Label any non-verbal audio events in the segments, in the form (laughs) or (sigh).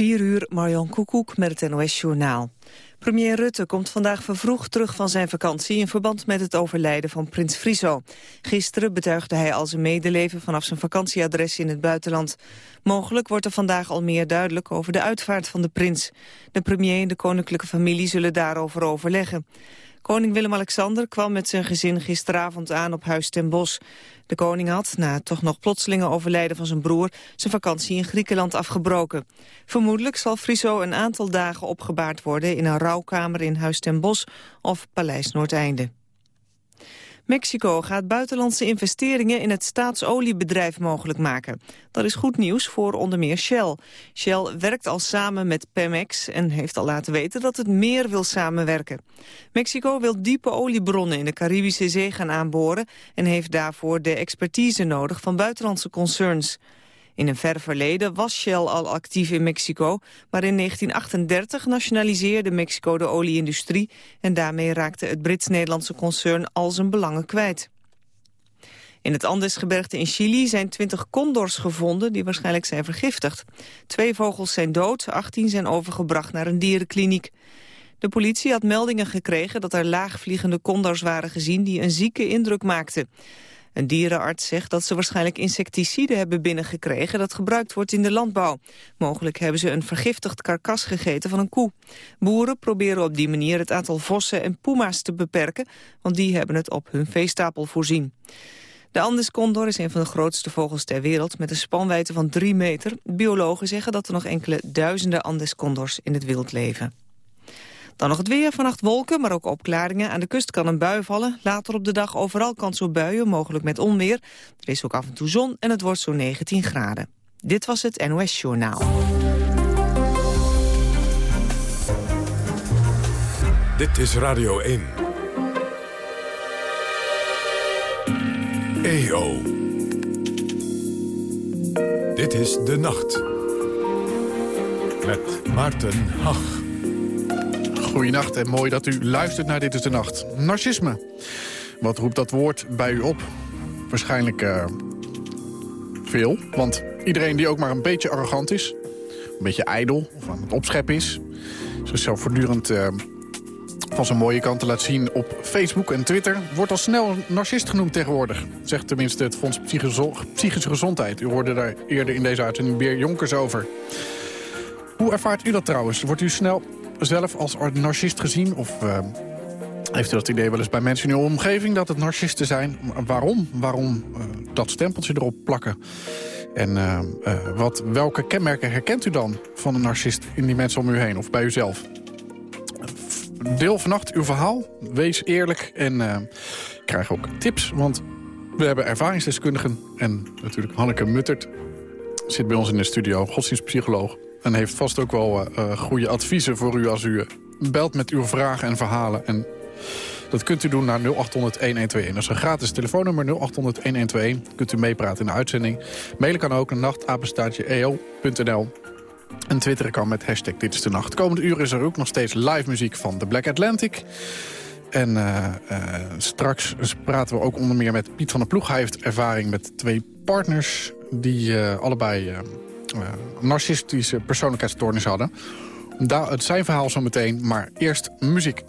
4 uur, Marjan Koekoek met het NOS-journaal. Premier Rutte komt vandaag vervroegd terug van zijn vakantie... in verband met het overlijden van prins Friso. Gisteren betuigde hij al zijn medeleven vanaf zijn vakantieadres in het buitenland. Mogelijk wordt er vandaag al meer duidelijk over de uitvaart van de prins. De premier en de koninklijke familie zullen daarover overleggen. Koning Willem-Alexander kwam met zijn gezin gisteravond aan op Huis ten Bosch. De koning had, na het toch nog plotselinge overlijden van zijn broer... zijn vakantie in Griekenland afgebroken. Vermoedelijk zal Friso een aantal dagen opgebaard worden... in een rouwkamer in Huis ten Bosch of Paleis Noordeinde. Mexico gaat buitenlandse investeringen in het staatsoliebedrijf mogelijk maken. Dat is goed nieuws voor onder meer Shell. Shell werkt al samen met Pemex en heeft al laten weten dat het meer wil samenwerken. Mexico wil diepe oliebronnen in de Caribische Zee gaan aanboren... en heeft daarvoor de expertise nodig van buitenlandse concerns. In een ver verleden was Shell al actief in Mexico, maar in 1938 nationaliseerde Mexico de olieindustrie en daarmee raakte het Brits-Nederlandse concern al zijn belangen kwijt. In het Andesgebergte in Chili zijn 20 condors gevonden die waarschijnlijk zijn vergiftigd. Twee vogels zijn dood, 18 zijn overgebracht naar een dierenkliniek. De politie had meldingen gekregen dat er laagvliegende condors waren gezien die een zieke indruk maakten. Een dierenarts zegt dat ze waarschijnlijk insecticide hebben binnengekregen dat gebruikt wordt in de landbouw. Mogelijk hebben ze een vergiftigd karkas gegeten van een koe. Boeren proberen op die manier het aantal vossen en puma's te beperken, want die hebben het op hun veestapel voorzien. De Andescondor is een van de grootste vogels ter wereld met een spanwijdte van 3 meter. Biologen zeggen dat er nog enkele duizenden Andescondors in het wild leven. Dan nog het weer. Vannacht wolken, maar ook opklaringen. Aan de kust kan een bui vallen. Later op de dag overal kans op buien, mogelijk met onweer. Er is ook af en toe zon en het wordt zo'n 19 graden. Dit was het NOS Journaal. Dit is Radio 1. EO. Dit is De Nacht. Met Maarten Hach. Goedenacht en mooi dat u luistert naar Dit is de Nacht. Narcisme. Wat roept dat woord bij u op? Waarschijnlijk uh, veel, want iedereen die ook maar een beetje arrogant is... een beetje ijdel of aan het opscheppen is... zichzelf voortdurend uh, van zijn mooie kanten laat zien op Facebook en Twitter... wordt al snel narcist genoemd tegenwoordig. Zegt tenminste het Fonds Psychische Gezondheid. U hoorde daar eerder in deze uitzending Beer Jonkers over. Hoe ervaart u dat trouwens? Wordt u snel zelf als narcist gezien? Of uh, heeft u dat idee wel eens bij mensen in uw omgeving dat het narcisten zijn? Waarom? Waarom uh, dat stempeltje erop plakken? En uh, wat, welke kenmerken herkent u dan van een narcist in die mensen om u heen of bij uzelf? Deel vannacht uw verhaal, wees eerlijk en krijg ook tips. Want we hebben ervaringsdeskundigen en natuurlijk Hanneke Muttert zit bij ons in de studio, godsdienstpsycholoog. En heeft vast ook wel uh, goede adviezen voor u als u belt met uw vragen en verhalen. En dat kunt u doen naar 0800-1121. Dat is een gratis telefoonnummer 0800-1121. Kunt u meepraten in de uitzending. Mailen kan ook een nachtapenstaartje.eo.nl. En twitteren kan met hashtag Dit is de Nacht. Komende uur is er ook nog steeds live muziek van The Black Atlantic. En uh, straks praten we ook onder meer met Piet van der Ploeg. Hij heeft ervaring met twee partners die allebei narcistische persoonlijkheidsstoornis hadden. Da het zijn verhaal zo meteen, maar eerst muziek.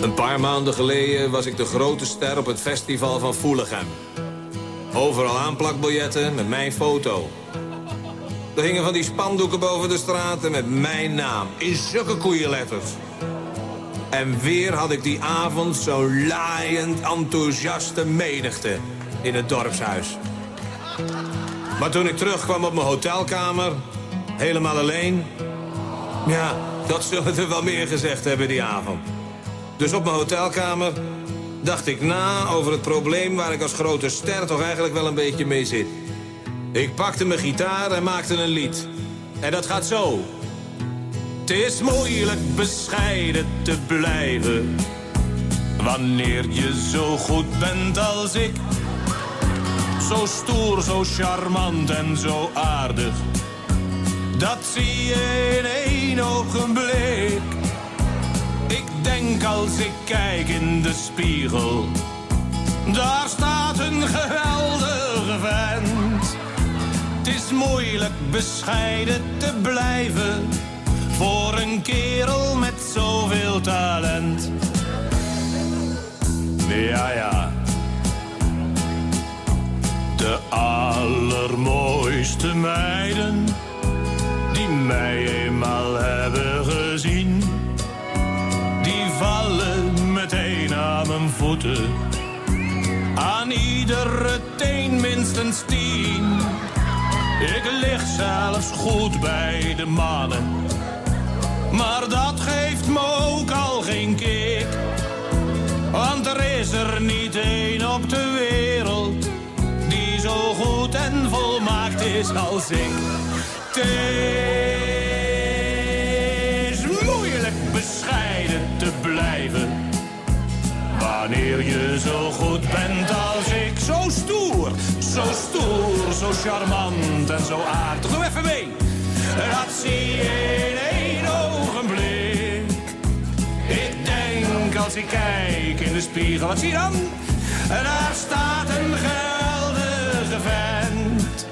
Een paar maanden geleden was ik de grote ster op het festival van Voelichem. Overal aanplakbiljetten met mijn foto. Er hingen van die spandoeken boven de straten met mijn naam. In zulke koeienletters. En weer had ik die avond zo'n laaiend enthousiaste menigte in het dorpshuis. Maar toen ik terugkwam op mijn hotelkamer, helemaal alleen... ja, dat zullen er wel meer gezegd hebben die avond. Dus op mijn hotelkamer dacht ik na over het probleem... waar ik als grote ster toch eigenlijk wel een beetje mee zit. Ik pakte mijn gitaar en maakte een lied. En dat gaat zo. Het is moeilijk bescheiden te blijven. Wanneer je zo goed bent als ik. Zo stoer, zo charmant en zo aardig. Dat zie je in één ogenblik. Ik denk als ik kijk in de spiegel. Daar staat een geweldig moeilijk bescheiden te blijven voor een kerel met zoveel talent. Ja, ja. De allermooiste meiden die mij eenmaal hebben gezien, die vallen meteen aan mijn voeten. Aan iedere teen minstens tien. Ik lig zelfs goed bij de mannen. Maar dat geeft me ook al geen kick. Want er is er niet één op de wereld die zo goed en volmaakt is als ik. Het is moeilijk bescheiden te blijven. Wanneer je zo goed bent als ik, zo stoer, zo stoer, zo charmant en zo aardig. Doe even mee. Dat zie als ik kijk in de spiegel, wat zie je dan? Daar staat een geweldige vent.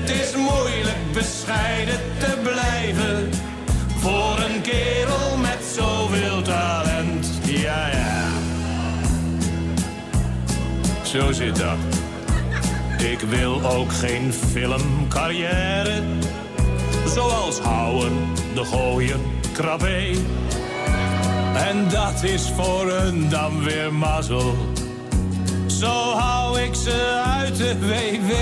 Het is moeilijk bescheiden te blijven voor een kerel met zoveel talent. Ja, ja. Zo zit dat. Ik wil ook geen filmcarrière. Zoals houden, de gooien, krabbe. En dat is voor een dan weer mazzel. Zo hou ik ze uit de WW.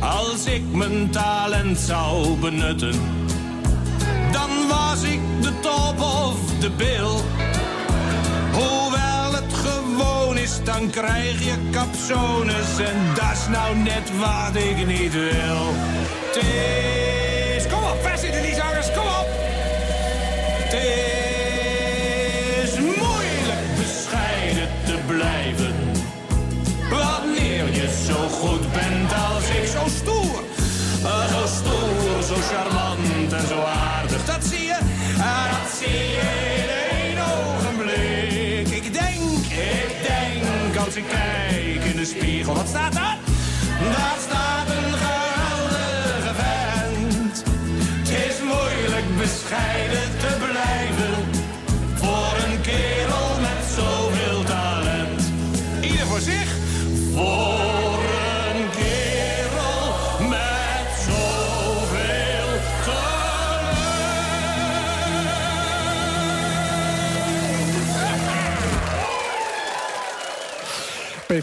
Als ik mijn talent zou benutten, dan was ik de top of de bil. Hoewel het gewoon is, dan krijg je capsones en dat is nou net wat ik niet wil. Het is moeilijk bescheiden te blijven. Wanneer je zo goed bent als ik, zo stoer. eh, zo stoer, zo charmant en zo aardig. Dat zie je, eh, dat zie je in één ogenblik. Ik denk, ik denk als ik kijk in de spiegel. Wat staat daar? Daar staat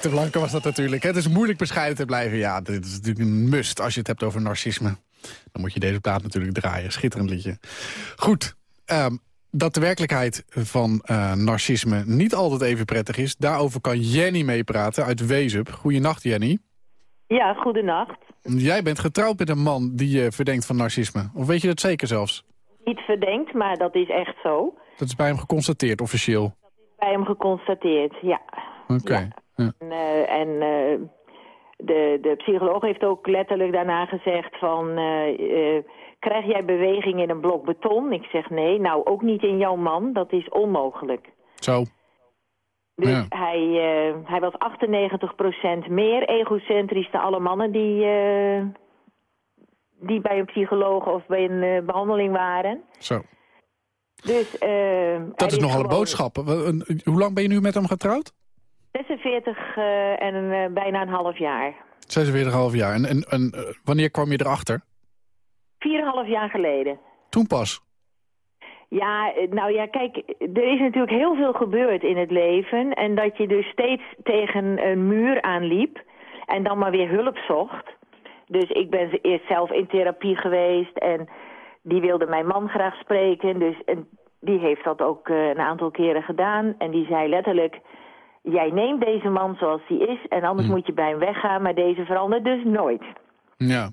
Peter Blanke was dat natuurlijk. Het is moeilijk bescheiden te blijven. Ja, dit is natuurlijk een must als je het hebt over narcisme. Dan moet je deze plaat natuurlijk draaien. Schitterend liedje. Goed, ehm, dat de werkelijkheid van eh, narcisme niet altijd even prettig is... daarover kan Jenny meepraten uit Wezup. Goedenacht, Jenny. Ja, goedenacht. Jij bent getrouwd met een man die je verdenkt van narcisme. Of weet je dat zeker zelfs? Niet verdenkt, maar dat is echt zo. Dat is bij hem geconstateerd, officieel. Bij hem geconstateerd, ja. Oké. Ja. Ja. En, eh, en eh, de, de psycholoog heeft ook letterlijk daarna gezegd van... eh, krijg jij beweging in een blok beton? Ik zeg nee, nou ook niet in jouw man, dat is onmogelijk. Zo. Dus Ja. hij, hij was 98% meer egocentrisch dan alle mannen die, die bij een psycholoog of bij een eh, behandeling waren. Zo. Dus, Dat is nogal een boodschap. Hoe lang ben je nu met hem getrouwd? 46 eh, en een, eh, bijna een half jaar. 46,5 jaar. En, en, en eh, wanneer kwam je erachter? 4,5 jaar geleden. Toen pas. Ja, nou ja, kijk, er is natuurlijk heel veel gebeurd in het leven. En dat je dus steeds tegen een muur aanliep en dan maar weer hulp zocht. Dus ik ben eerst zelf in therapie geweest en die wilde mijn man graag spreken. Dus en die heeft dat ook een aantal keren gedaan. En die zei letterlijk, jij neemt deze man zoals hij is en anders moet je bij hem weggaan. Maar deze verandert dus nooit. Ja.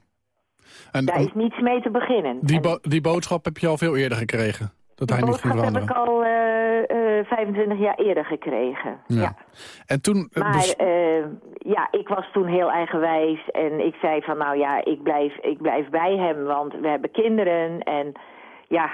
En Daar is niets mee te beginnen. die, bo- die boodschap heb je al veel eerder gekregen. Dat Die hij niet ging boodschap heb veranderen. ik al eh, eh, 25 jaar eerder gekregen. Ja. Ja. En toen... eh, Maar eh, ja, ik was toen heel eigenwijs en ik zei van nou ja, ik blijf, ik blijf bij hem, want we hebben kinderen en ja,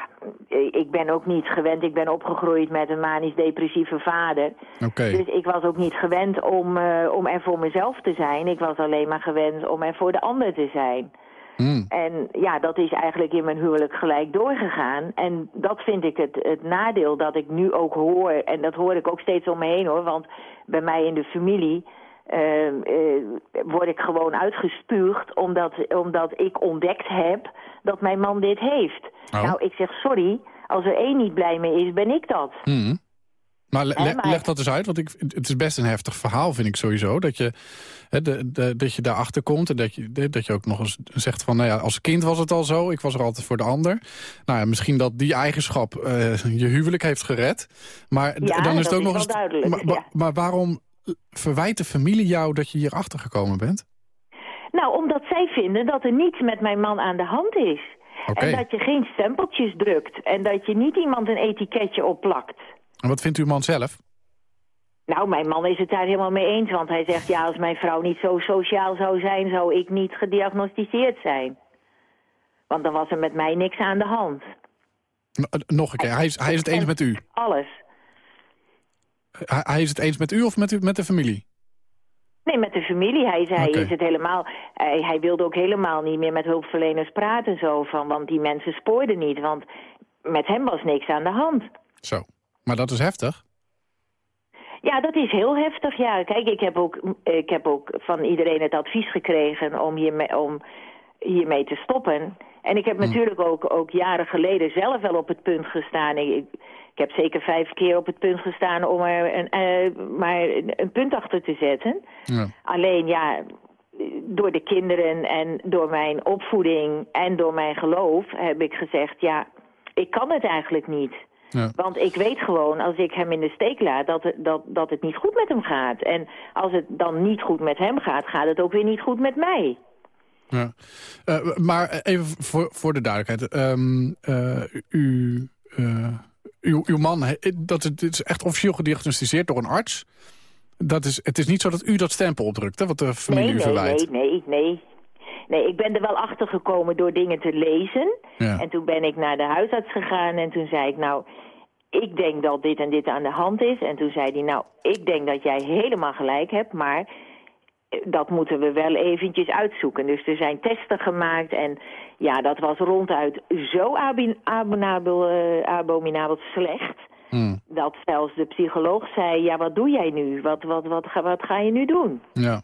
ik ben ook niet gewend. Ik ben opgegroeid met een manisch-depressieve vader. Dus ik was ook niet gewend om, eh, om er voor mezelf te zijn. Ik was alleen maar gewend om er voor de ander te zijn. Hmm. En ja, dat is eigenlijk in mijn huwelijk gelijk doorgegaan. En dat vind ik het, het nadeel dat ik nu ook hoor. En dat hoor ik ook steeds om me heen hoor. Want bij mij in de familie eh, eh, word ik gewoon uitgespuugd... Omdat, omdat ik ontdekt heb dat mijn man dit heeft. Oh. Nou, ik zeg sorry. Als er één niet blij mee is, ben ik dat. Hmm. Maar, le- le- leg dat eens uit, want ik, het is best een heftig verhaal, vind ik sowieso. Dat je, hè, de, de, dat je daarachter komt en dat je, dat je ook nog eens zegt van... Nou ja, als kind was het al zo, ik was er altijd voor de ander. Nou ja, misschien dat die eigenschap eh, je huwelijk heeft gered. Maar Ja, dan is het ook nog eens... ja. maar waarom verwijt de familie jou dat je hierachter gekomen bent? Nou, omdat zij vinden dat er niets met mijn man aan de hand is. En dat je geen stempeltjes drukt. En dat je niet iemand een etiketje opplakt. En wat vindt uw man zelf? Nou, mijn man is het daar helemaal mee eens. Want hij zegt, ja, als mijn vrouw niet zo sociaal zou zijn... zou ik niet gediagnosticeerd zijn. Want dan was er met mij niks aan de hand. N- Nog een keer, hij is, hij is het eens met u. Alles. Hij, is het eens met u of met, u, met de familie? Nee, met de familie. Hij, zei, is het helemaal, hij, hij wilde ook helemaal niet meer met hulpverleners praten. Zo, van, want die mensen spoorden niet. Want met hem was niks aan de hand. Zo. Maar dat is heftig. Ja, dat is heel heftig. Ja, kijk, ik heb ook, ik heb ook van iedereen het advies gekregen om hiermee, om hiermee te stoppen. En ik heb natuurlijk ook, ook jaren geleden zelf wel op het punt gestaan. Ik, ik heb zeker vijf keer op het punt gestaan om er een, eh, maar een, punt achter te zetten. Ja. Alleen ja, door de kinderen en door mijn opvoeding en door mijn geloof heb ik gezegd, ja, ik kan het eigenlijk niet. Ja. Want ik weet gewoon, als ik hem in de steek laat, dat, het- dat, dat het niet goed met hem gaat. En als het dan niet goed met hem gaat, gaat het ook weer niet goed met mij. Ja. Eh, maar even voor, voor de duidelijkheid. Ehm, eh, u, uw, uw man, dat is, dit is echt officieel gediagnosticeerd door een arts. Dat is, het is niet zo dat u dat stempel opdrukt, hè, wat de familie Nee, u nee, verwijt. nee, nee, nee. Nee, ik ben er wel achter gekomen door dingen te lezen. Ja. En toen ben ik naar de huisarts gegaan en toen zei ik, nou, ik denk dat dit en dit aan de hand is. En toen zei hij, nou, ik denk dat jij helemaal gelijk hebt, maar dat moeten we wel eventjes uitzoeken. Dus er zijn testen gemaakt en ja, dat was ronduit zo abominabel, eh, abominabel slecht... Hmm, dat zelfs de psycholoog zei, ja, wat doe jij nu? Wat, wat, wat, ga, wat ga je nu doen? ja.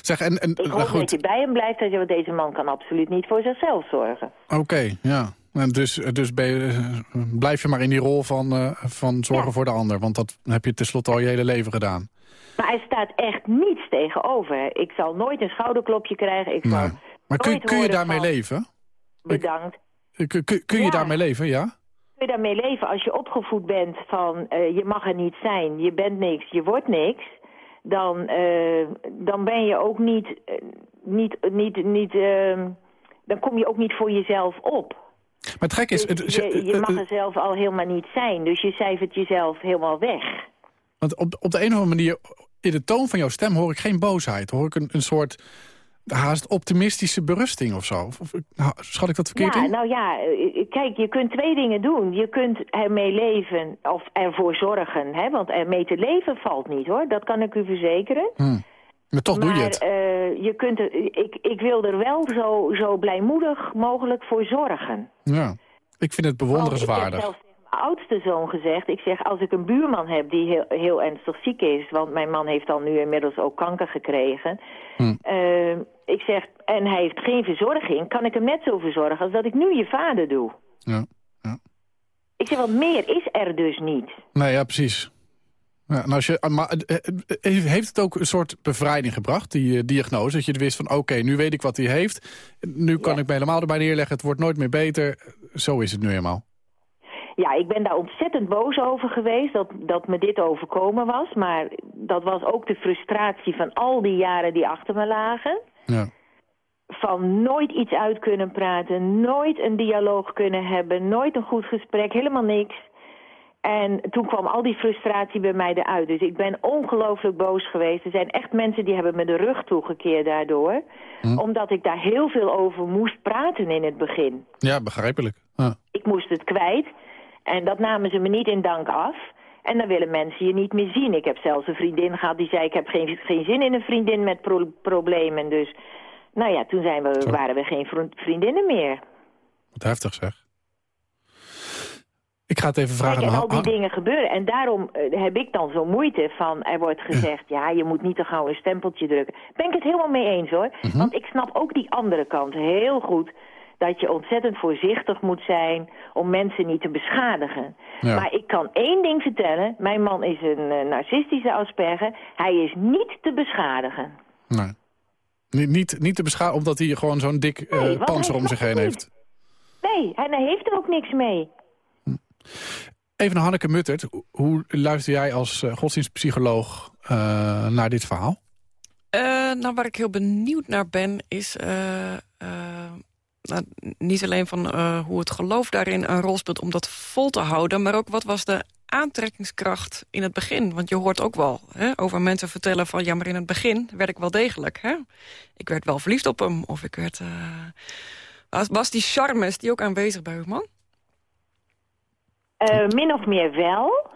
Zeg, en, en Ik eh, hoop goed. dat je bij hem blijft, dat je- want deze man kan absoluut niet voor zichzelf zorgen. Oké, ja. En dus dus je, eh, blijf je maar in die rol van, van zorgen Ja. voor de ander. Want dat heb je tenslotte al je hele leven gedaan. Maar hij staat echt niets tegenover. Ik zal nooit een schouderklopje krijgen. Ik zal Nee. Maar kun, nooit kun je daarmee van, leven? Bedankt. Kun, kun, kun je Ja. daarmee leven, ja? Kun je daarmee leven als je opgevoed bent van eh, je mag er niet zijn, je bent niks, je wordt niks. Dan, eh, dan ben je ook niet, eh, niet, niet, niet ehm, dan kom je ook niet voor jezelf op. Maar het gek is... Dus je, je eh, mag eh, er zelf al helemaal niet zijn, dus je cijfert jezelf helemaal weg. Want op, op de een of andere manier, in de toon van jouw stem hoor ik geen boosheid. Hoor ik een, een soort haast optimistische berusting of zo. Of, of, nou, schat ik dat verkeerd ja, in? nou ja, eh, kijk, je kunt twee dingen doen. Je kunt ermee leven of ervoor zorgen, hè, want ermee te leven valt niet hoor, dat kan ik u verzekeren. Hm. Maar toch maar doe je het. eh, je kunt er, ik, ik wil er wel zo, zo blijmoedig mogelijk voor zorgen. Ja. Ik vind het bewonderenswaardig. Oudste zoon gezegd, ik zeg als ik een buurman heb die heel, heel ernstig ziek is, want mijn man heeft al nu inmiddels ook kanker gekregen. Hm. eh, ik zeg, en hij heeft geen verzorging, kan ik hem net zo verzorgen als dat ik nu je vader doe. Ja. Ik zeg, want meer is er dus niet. Nee, ja, precies. Ja, en als je, maar, eh, eh, heeft het ook een soort bevrijding gebracht, die eh, diagnose? Dat je wist van, oké, nu weet ik wat hij heeft. Nu kan Ja. ik me helemaal erbij neerleggen. Het wordt nooit meer beter. Zo is het nu eenmaal. Ja, ik ben daar ontzettend boos over geweest dat, dat me dit overkomen was. Maar dat was ook de frustratie van al die jaren die achter me lagen. Ja. Van nooit iets uit kunnen praten, nooit een dialoog kunnen hebben, nooit een goed gesprek, helemaal niks. En toen kwam al die frustratie bij mij eruit. Dus ik ben ongelooflijk boos geweest. Er zijn echt mensen die hebben me de rug toegekeerd daardoor. Omdat ik daar heel veel over moest praten in het begin. ja, begrijpelijk. Ja. Ik moest het kwijt. En dat namen ze me niet in dank af. En dan willen mensen je niet meer zien. Ik heb zelfs een vriendin gehad die zei... ik heb geen, geen zin in een vriendin met pro- problemen. Dus nou ja, toen zijn we, waren we geen vriendinnen meer. Wat heftig zeg. Ik ga het even vragen. Kijk, en al die dingen gebeuren. En daarom eh, heb ik dan zo moeite van... er wordt gezegd, ja, je moet niet te gauw een stempeltje drukken. Ben ik het helemaal mee eens, hoor. Mhm. Want ik snap ook die andere kant heel goed... dat je ontzettend voorzichtig moet zijn om mensen niet te beschadigen. Ja. Maar ik kan één ding vertellen. Mijn man is een eh, narcistische Asperger. Hij is niet te beschadigen. Nee. Niet, niet, niet te beschouwen omdat hij gewoon zo'n dik eh, Nee, want panzer om zich heen heeft. Nee, en hij heeft er ook niks mee. Even naar Hanneke Muttert. Hoe luister jij als eh, godsdienstpsycholoog eh, naar dit verhaal? Eh, nou, waar ik heel benieuwd naar ben, is nou, niet alleen van eh, hoe het geloof daarin een rol speelt om dat vol te houden, maar ook wat was de aantrekkingskracht in het begin? Want je hoort ook wel hè, over mensen vertellen van ja, maar in het begin werd ik wel degelijk. Hè? Ik werd wel verliefd op hem of ik werd. eh, was, was die charme die ook aanwezig bij uw man? Eh, min of meer wel.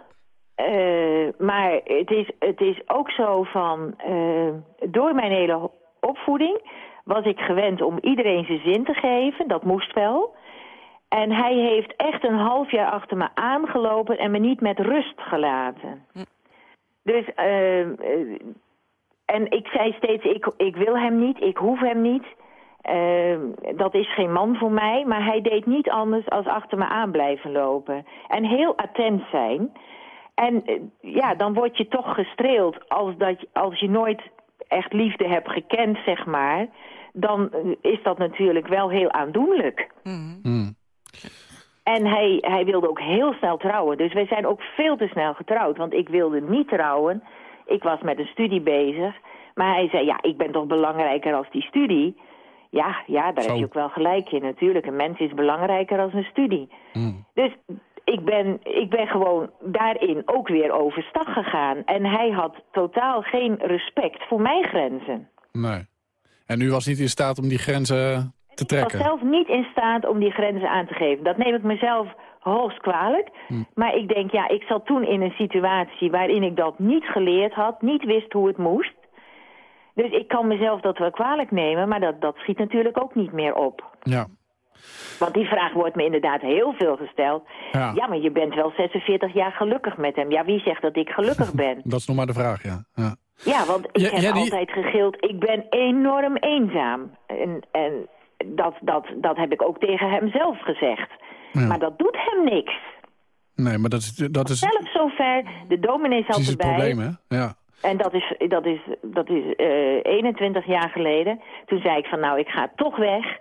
Eh, maar het is, het is ook zo van... eh, door mijn hele opvoeding was ik gewend om iedereen zijn zin te geven. Dat moest wel. En hij heeft echt een half jaar achter me aangelopen... en me niet met rust gelaten. Dus... eh, eh, en ik zei steeds, ik, ik wil hem niet, ik hoef hem niet... Eh, dat is geen man voor mij, maar hij deed niet anders als achter me aan blijven lopen. En heel attent zijn. En ja, dan word je toch gestreeld als, dat, als je nooit echt liefde hebt gekend, zeg maar. Dan is dat natuurlijk wel heel aandoenlijk. Hmm. En hij, hij wilde ook heel snel trouwen. Dus wij zijn ook veel te snel getrouwd. Want ik wilde niet trouwen. Ik was met een studie bezig. Maar hij zei, ja, ik ben toch belangrijker als die studie. Ja, ja, daar Zo. heb je ook wel gelijk in natuurlijk. Een mens is belangrijker als een studie. Hmm. Dus ik ben, ik ben gewoon daarin ook weer overstag gegaan. En hij had totaal geen respect voor mijn grenzen. Nee. En u was niet in staat om die grenzen te Ik was trekken? zelf niet in staat om die grenzen aan te geven. Dat neem ik mezelf hoogst kwalijk. Hm. Maar ik denk, ja, ik zat toen in een situatie waarin ik dat niet geleerd had, niet wist hoe het moest. Dus ik kan mezelf dat wel kwalijk nemen, maar dat, dat schiet natuurlijk ook niet meer op. Ja. Want die vraag wordt me inderdaad heel veel gesteld. Ja. Ja, maar je bent wel 46 jaar gelukkig met hem. Ja, wie zegt dat ik gelukkig (laughs) ben? Dat is nog maar de vraag, ja. ja. Ja, want ik Ja, heb ja, die- altijd gegild, ik ben enorm eenzaam. En, en dat, dat, dat heb ik ook tegen hem zelf gezegd. Ja. Maar dat doet hem niks. Nee, maar dat is, dat is, Zelf zover, de dominee zat precies het erbij. probleem, hè? Ja. En dat is, dat is, dat is eh 21 jaar geleden. Toen zei ik van nou, ik ga toch weg.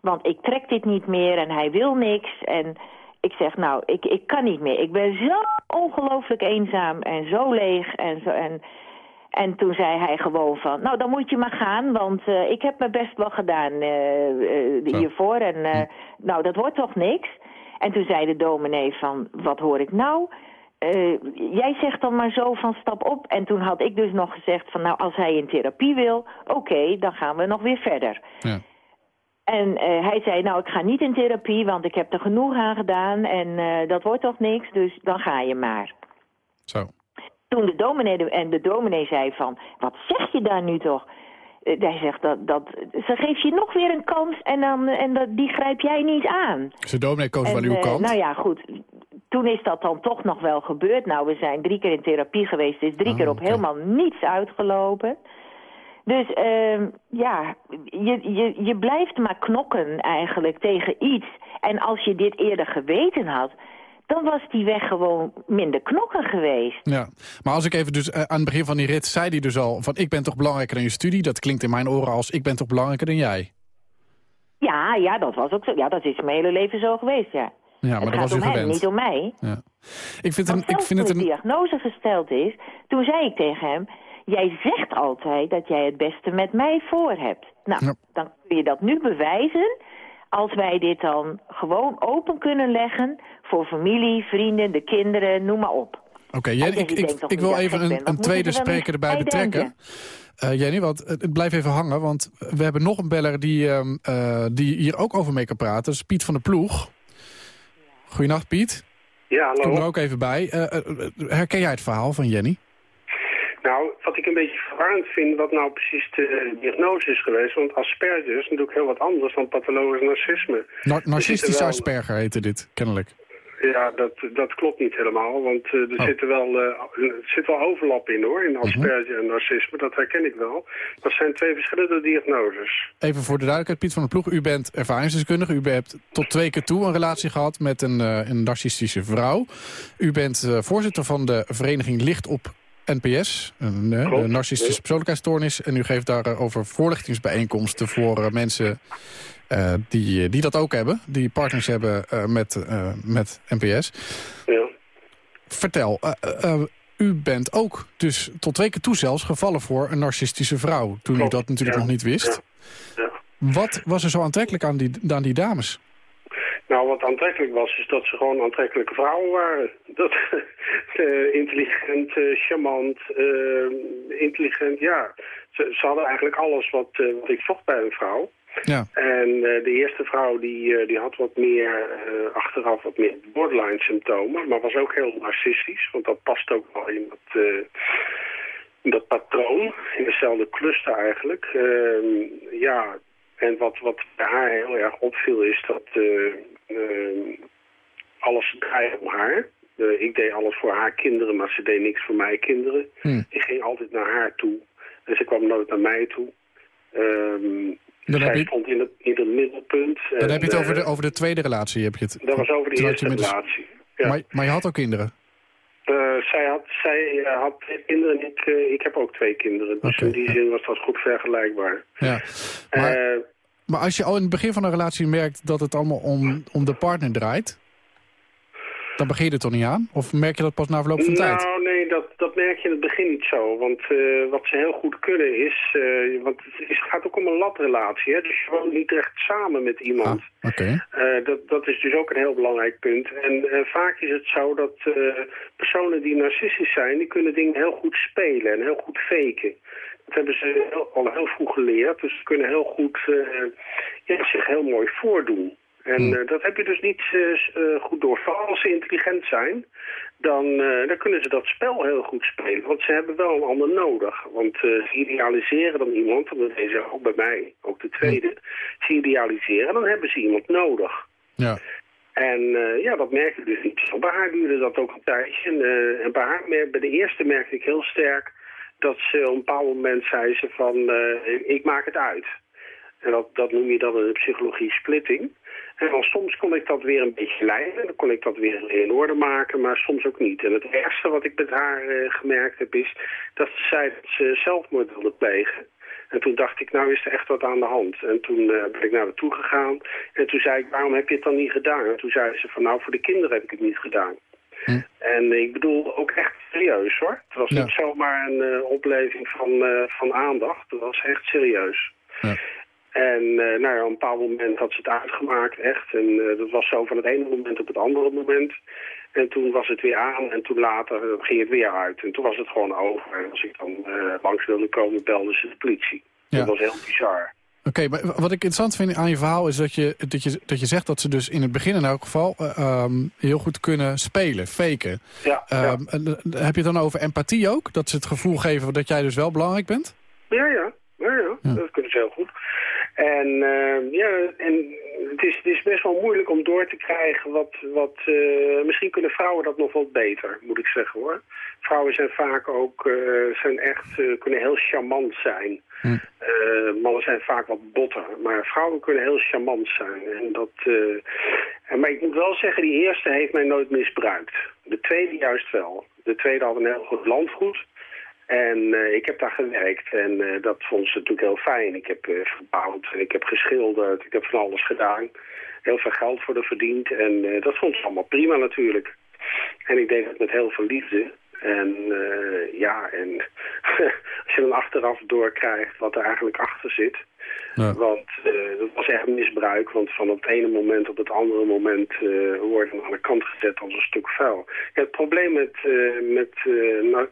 Want ik trek dit niet meer en hij wil niks. En ik zeg nou, ik, ik kan niet meer. Ik ben zo ongelooflijk eenzaam en zo leeg. En, zo, en, en toen zei hij gewoon van, nou dan moet je maar gaan. Want eh, ik heb mijn best wel gedaan eh, eh, hiervoor. En eh, nou, dat wordt toch niks. En toen zei de dominee van, wat hoor ik nou? Jij zegt dan maar zo van stap op. En toen had ik dus nog gezegd van nou als hij in therapie wil, oké, dan gaan we nog weer verder. ja. En hij zei nou ik ga niet in therapie, want ik heb er genoeg aan gedaan en dat wordt toch niks, dus dan ga je maar. Zo. Toen de dominee de- en de dominee zei van wat zeg je daar nu toch? Eh, hij zegt dat, dat ze geeft je nog weer een kans en, dan, en dat, die grijp jij niet aan. Zijn dominee koos wel uw eh, kant. nou ja, goed. Toen is dat dan toch nog wel gebeurd. Nou, we zijn drie keer in therapie geweest. Is drie Oh, keer op helemaal niets uitgelopen. Dus ehm, ja, je, je, je blijft maar knokken eigenlijk tegen iets. En als je dit eerder geweten had, dan was die weg gewoon minder knokken geweest. Ja, maar als ik even dus eh, aan het begin van die rit zei hij dus al... van ik ben toch belangrijker dan je studie. Dat klinkt in mijn oren als ik ben toch belangrijker dan jij. Ja, ja, dat was ook zo. Ja, dat is mijn hele leven zo geweest, ja. Ja, maar het dat was u hem, gewend. niet om mij. Ja. Ik vind, een, ik vind het toen een... diagnose gesteld is, toen zei ik tegen hem... jij zegt altijd dat jij het beste met mij voor hebt. Nou, Ja. dan kun je dat nu bewijzen... als wij dit dan gewoon open kunnen leggen... voor familie, vrienden, de kinderen, noem maar op. Oké, Jenny, je ik, ik, wil even een, een tweede spreker erbij bij betrekken. Eh, Jenny, want het, het blijft even hangen, want we hebben nog een beller die, ehm, eh, die hier ook over mee kan praten. Dat is Piet van der Ploeg. Goedenacht, Piet. Ja, Kom er hallo. ook even bij. Eh, eh, eh, herken jij het verhaal van Jenny? Nou, wat ik een beetje verwarrend vind, wat nou precies de diagnose is geweest. Want asperger is natuurlijk heel wat anders dan pathologisch narcisme. Nar narcistische wel- Asperger heette dit, kennelijk. Ja, dat, dat klopt niet helemaal. Want eh, er Oh. zitten wel, eh, er zit wel overlap in hoor, in asperger en narcisme. Dat herken ik wel. Dat zijn twee verschillende diagnoses. Even voor de duidelijkheid, Piet van der Ploeg. U bent ervaringsdeskundige. U hebt tot twee keer toe een relatie gehad met een, eh, een narcistische vrouw. U bent voorzitter van de vereniging Licht op NPS. Een eh, de narcistische persoonlijkheidsstoornis. En u geeft daarover voorlichtingsbijeenkomsten voor eh, mensen eh, die, die dat ook hebben. Die partners hebben eh, met, eh, met NPS. Ja. Vertel, eh, eh, eh, u bent ook dus tot twee keer toe zelfs gevallen voor een narcistische vrouw. Toen u dat natuurlijk ja. nog niet wist. Ja. Wat was er zo aantrekkelijk aan die, aan die dames? Nou, wat aantrekkelijk was, is dat ze gewoon aantrekkelijke vrouwen waren. (laughs) Dat, eh, intelligent, eh, charmant, eh, intelligent, ja. Ze, ze hadden eigenlijk alles wat, wat ik zocht bij een vrouw. Ja, En de eerste vrouw die, die had wat meer, achteraf wat meer borderline symptomen, maar was ook heel narcistisch, want dat past ook wel in dat, in dat patroon, in dezelfde cluster eigenlijk. Ehm, ja, en wat, wat bij haar heel erg opviel is dat alles draaide om haar. Eh, ik deed alles voor haar kinderen, maar ze deed niks voor mijn kinderen. Hm. Ik ging altijd naar haar toe en ze kwam nooit naar mij toe. Ehm, Dan heb zij je- stond in het, in het middelpunt. dan En, heb je het over de, eh, over de tweede relatie. Heb je het. Dat was over de Toen eerste met relatie. Ja. Maar, maar je had ook kinderen. Eh, zij had, zij had twee kinderen en ik, ik heb ook twee kinderen. Dus in die zin was dat goed vergelijkbaar. Ja. Maar, maar als je al in het begin van een relatie merkt dat het allemaal om, om de partner draait... dan begin je er toch niet aan? Of merk je dat pas na verloop van tijd? Nou, nee, dat, dat merk je in het begin niet zo. Want eh, wat ze heel goed kunnen is... eh, want het is, gaat ook om een latrelatie, hè? Dus je woont niet echt samen met iemand. Ah, Oké. Eh, dat, dat is dus ook een heel belangrijk punt. En vaak is het zo dat personen die narcistisch zijn... die kunnen dingen heel goed spelen en heel goed faken. Dat hebben ze heel- al heel vroeg geleerd. Dus ze kunnen heel goed eh, ja, zich heel mooi voordoen. En Hmm. eh, dat heb je dus niet eh, goed door. Vooral als ze intelligent zijn, dan, dan kunnen ze dat spel heel goed spelen. Want ze hebben wel een ander nodig. Want ze idealiseren dan iemand, en dat ze ook bij mij, ook de tweede. Ze idealiseren, dan hebben ze iemand nodig. Ja. En ja, dat merk ik dus niet. Bij haar duurde dat ook een tijdje. En, en bij, haar, bij de eerste merkte ik heel sterk dat ze op een bepaald moment zei ze van, eh, ik maak het uit. En dat, dat noem je dan de psychologie splitting. En dan soms kon ik dat weer een beetje leiden. Dan kon ik dat weer in orde maken, maar soms ook niet. En het ergste wat ik met haar eh, gemerkt heb is dat ze zei dat ze zelfmoord wilde plegen. En toen dacht ik, nou is er echt wat aan de hand. En toen eh, ben ik naar haar toe gegaan. En toen zei ik, waarom heb je het dan niet gedaan? En toen zei ze van, nou voor de kinderen heb ik het niet gedaan. Hm. En ik bedoel ook echt serieus hoor. Het was Ja. niet zomaar een eh, opleving van, eh, van aandacht. Het was echt serieus. Ja. En eh, nou ja, op een bepaald moment had ze het uitgemaakt, echt. En dat was zo van het ene moment op het andere moment. En toen was het weer aan en toen later ging het weer uit. En toen was het gewoon over. En als ik dan langs wilde komen, belden ze de politie. Ja. Dat was heel bizar. Oké, maar wat ik interessant vind aan je verhaal is dat je, dat, je, dat je zegt dat ze dus in het begin in elk geval eh, ehm, heel goed kunnen spelen, faken. Ja, ja. Ehm, en, eh, heb je het dan over empathie ook? Dat ze het gevoel geven dat jij dus wel belangrijk bent? Ja, ja. Ja, ja. Ja. dat kunnen ze heel goed. En eh, ja, en het is, het is best wel moeilijk om door te krijgen wat... wat eh, misschien kunnen vrouwen dat nog wel beter, moet ik zeggen hoor. Vrouwen zijn vaak ook, eh, zijn echt, kunnen heel charmant zijn. Hm. Mannen zijn vaak wat botter, maar vrouwen kunnen heel charmant zijn. En dat, en, maar ik moet wel zeggen, die eerste heeft mij nooit misbruikt. De tweede juist wel. De tweede had een heel goed landgoed. En eh, ik heb daar gewerkt en eh, dat vond ze natuurlijk heel fijn. Ik heb eh, verbouwd ik heb geschilderd, ik heb van alles gedaan. Heel veel geld voor haar verdiend en dat vond ze allemaal prima natuurlijk. En ik deed het met heel veel liefde. En eh, ja, en (laughs) als je dan achteraf doorkrijgt wat er eigenlijk achter zit... Ja. Want eh, dat was echt misbruik, want van het ene moment op het andere moment uh, wordt hem aan de kant gezet als een stuk vuil. Ja, het probleem met, met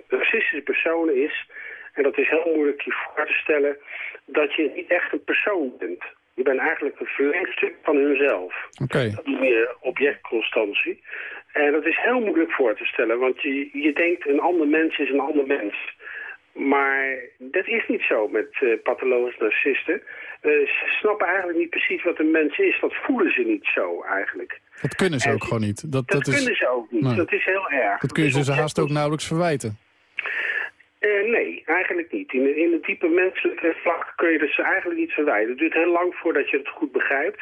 narcistische personen is, en dat is heel moeilijk je voor te stellen, dat je niet echt een persoon bent. Je bent eigenlijk een verlengstuk van hunzelf. Oké. Dat noem je objectconstantie. En dat is heel moeilijk voor te stellen, want je, je denkt een ander mens is een ander mens. Maar dat is niet zo met uh, pathologische narcisten. Uh, ze snappen eigenlijk niet precies wat een mens is. Dat voelen ze niet zo eigenlijk. Dat kunnen ze En ook gewoon niet. Dat, Dat, dat, kunnen is, ze ook niet. Nee. Dat is heel erg. dat kun je ze haast ook nauwelijks verwijten. Eh, nee, eigenlijk niet. In, in het diepe menselijke vlak kun je dus eigenlijk niet verwijden. Het duurt heel lang voordat je het goed begrijpt.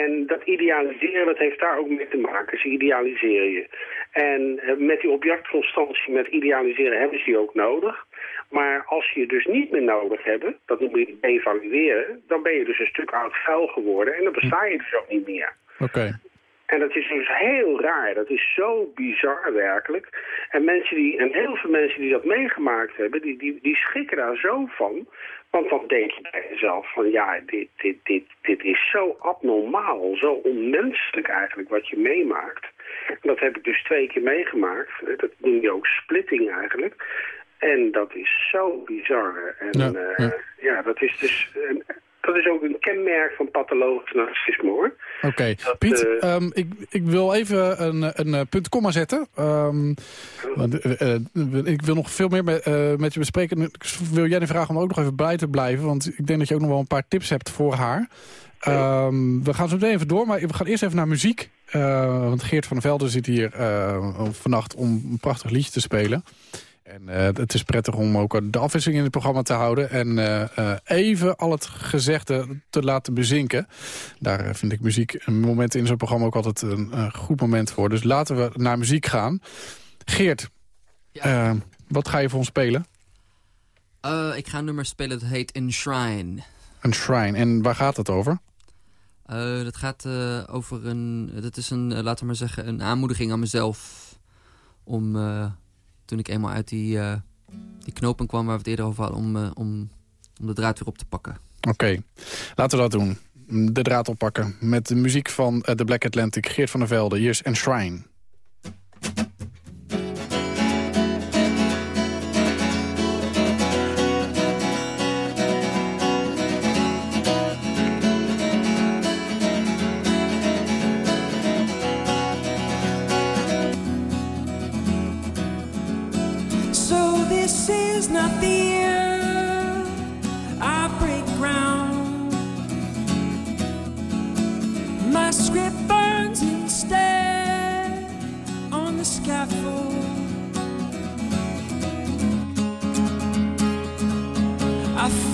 En dat idealiseren, dat heeft daar ook mee te maken. Ze idealiseren je. En eh, met die objectconstantie, met idealiseren, hebben ze die ook nodig. Maar als je je dus niet meer nodig hebben, dat noem je evalueren, dan ben je dus een stuk oud vuil geworden en dan besta je dus ook niet meer. Oké. En dat is dus heel raar. Dat is zo bizar werkelijk. En, mensen die, en heel veel mensen die dat meegemaakt hebben, die, die, die schrikken daar zo van. Want dan denk je bij jezelf van ja, dit, dit, dit, dit is zo abnormaal, zo onmenselijk eigenlijk wat je meemaakt. En dat heb ik dus twee keer meegemaakt. Dat noem je ook splitting eigenlijk. En dat is zo bizar. En Ja, ja, ja. ja dat is dus... een- dat is ook een kenmerk van pathologisch narcisme, hoor. Oké. Piet, eh, ehm, ik, ik wil even een, een, eh, punt komma zetten. Ehm, want, eh, eh, ik wil nog veel meer met, met je bespreken. Ik wil jij vragen om ook nog even bij te blijven. Want ik denk dat je ook nog wel een paar tips hebt voor haar. Ehm, we gaan zo meteen even door, maar we gaan eerst even naar muziek. Want Geert van der Velde zit hier vannacht om een prachtig liedje te spelen. En eh, het is prettig om ook de afwisseling in het programma te houden. En eh, eh, even al het gezegde te laten bezinken. Daar vind ik muziek een moment in zo'n programma ook altijd een, goed moment voor. Dus laten we naar muziek gaan. Geert, Ja. wat ga je voor ons spelen? Ik ga een nummer spelen dat heet Enshrine. Een shrine. En waar gaat het over? Dat gaat over een... Dat is een, laten we maar zeggen, een aanmoediging aan mezelf. Om, toen ik eenmaal uit die, eh, die knopen kwam waar we het eerder over hadden... om, eh, om, om de draad weer op te pakken. Oké, laten we dat doen. De draad oppakken met de muziek van eh, The Black Atlantic. Geert van der Velde, hier is Enshrine. I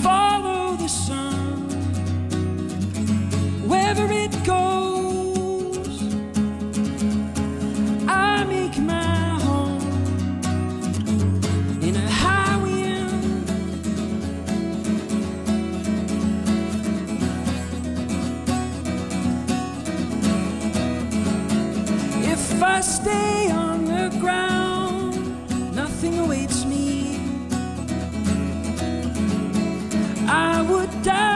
follow the sun wherever it goes. If I stay on the ground, nothing awaits me. I would die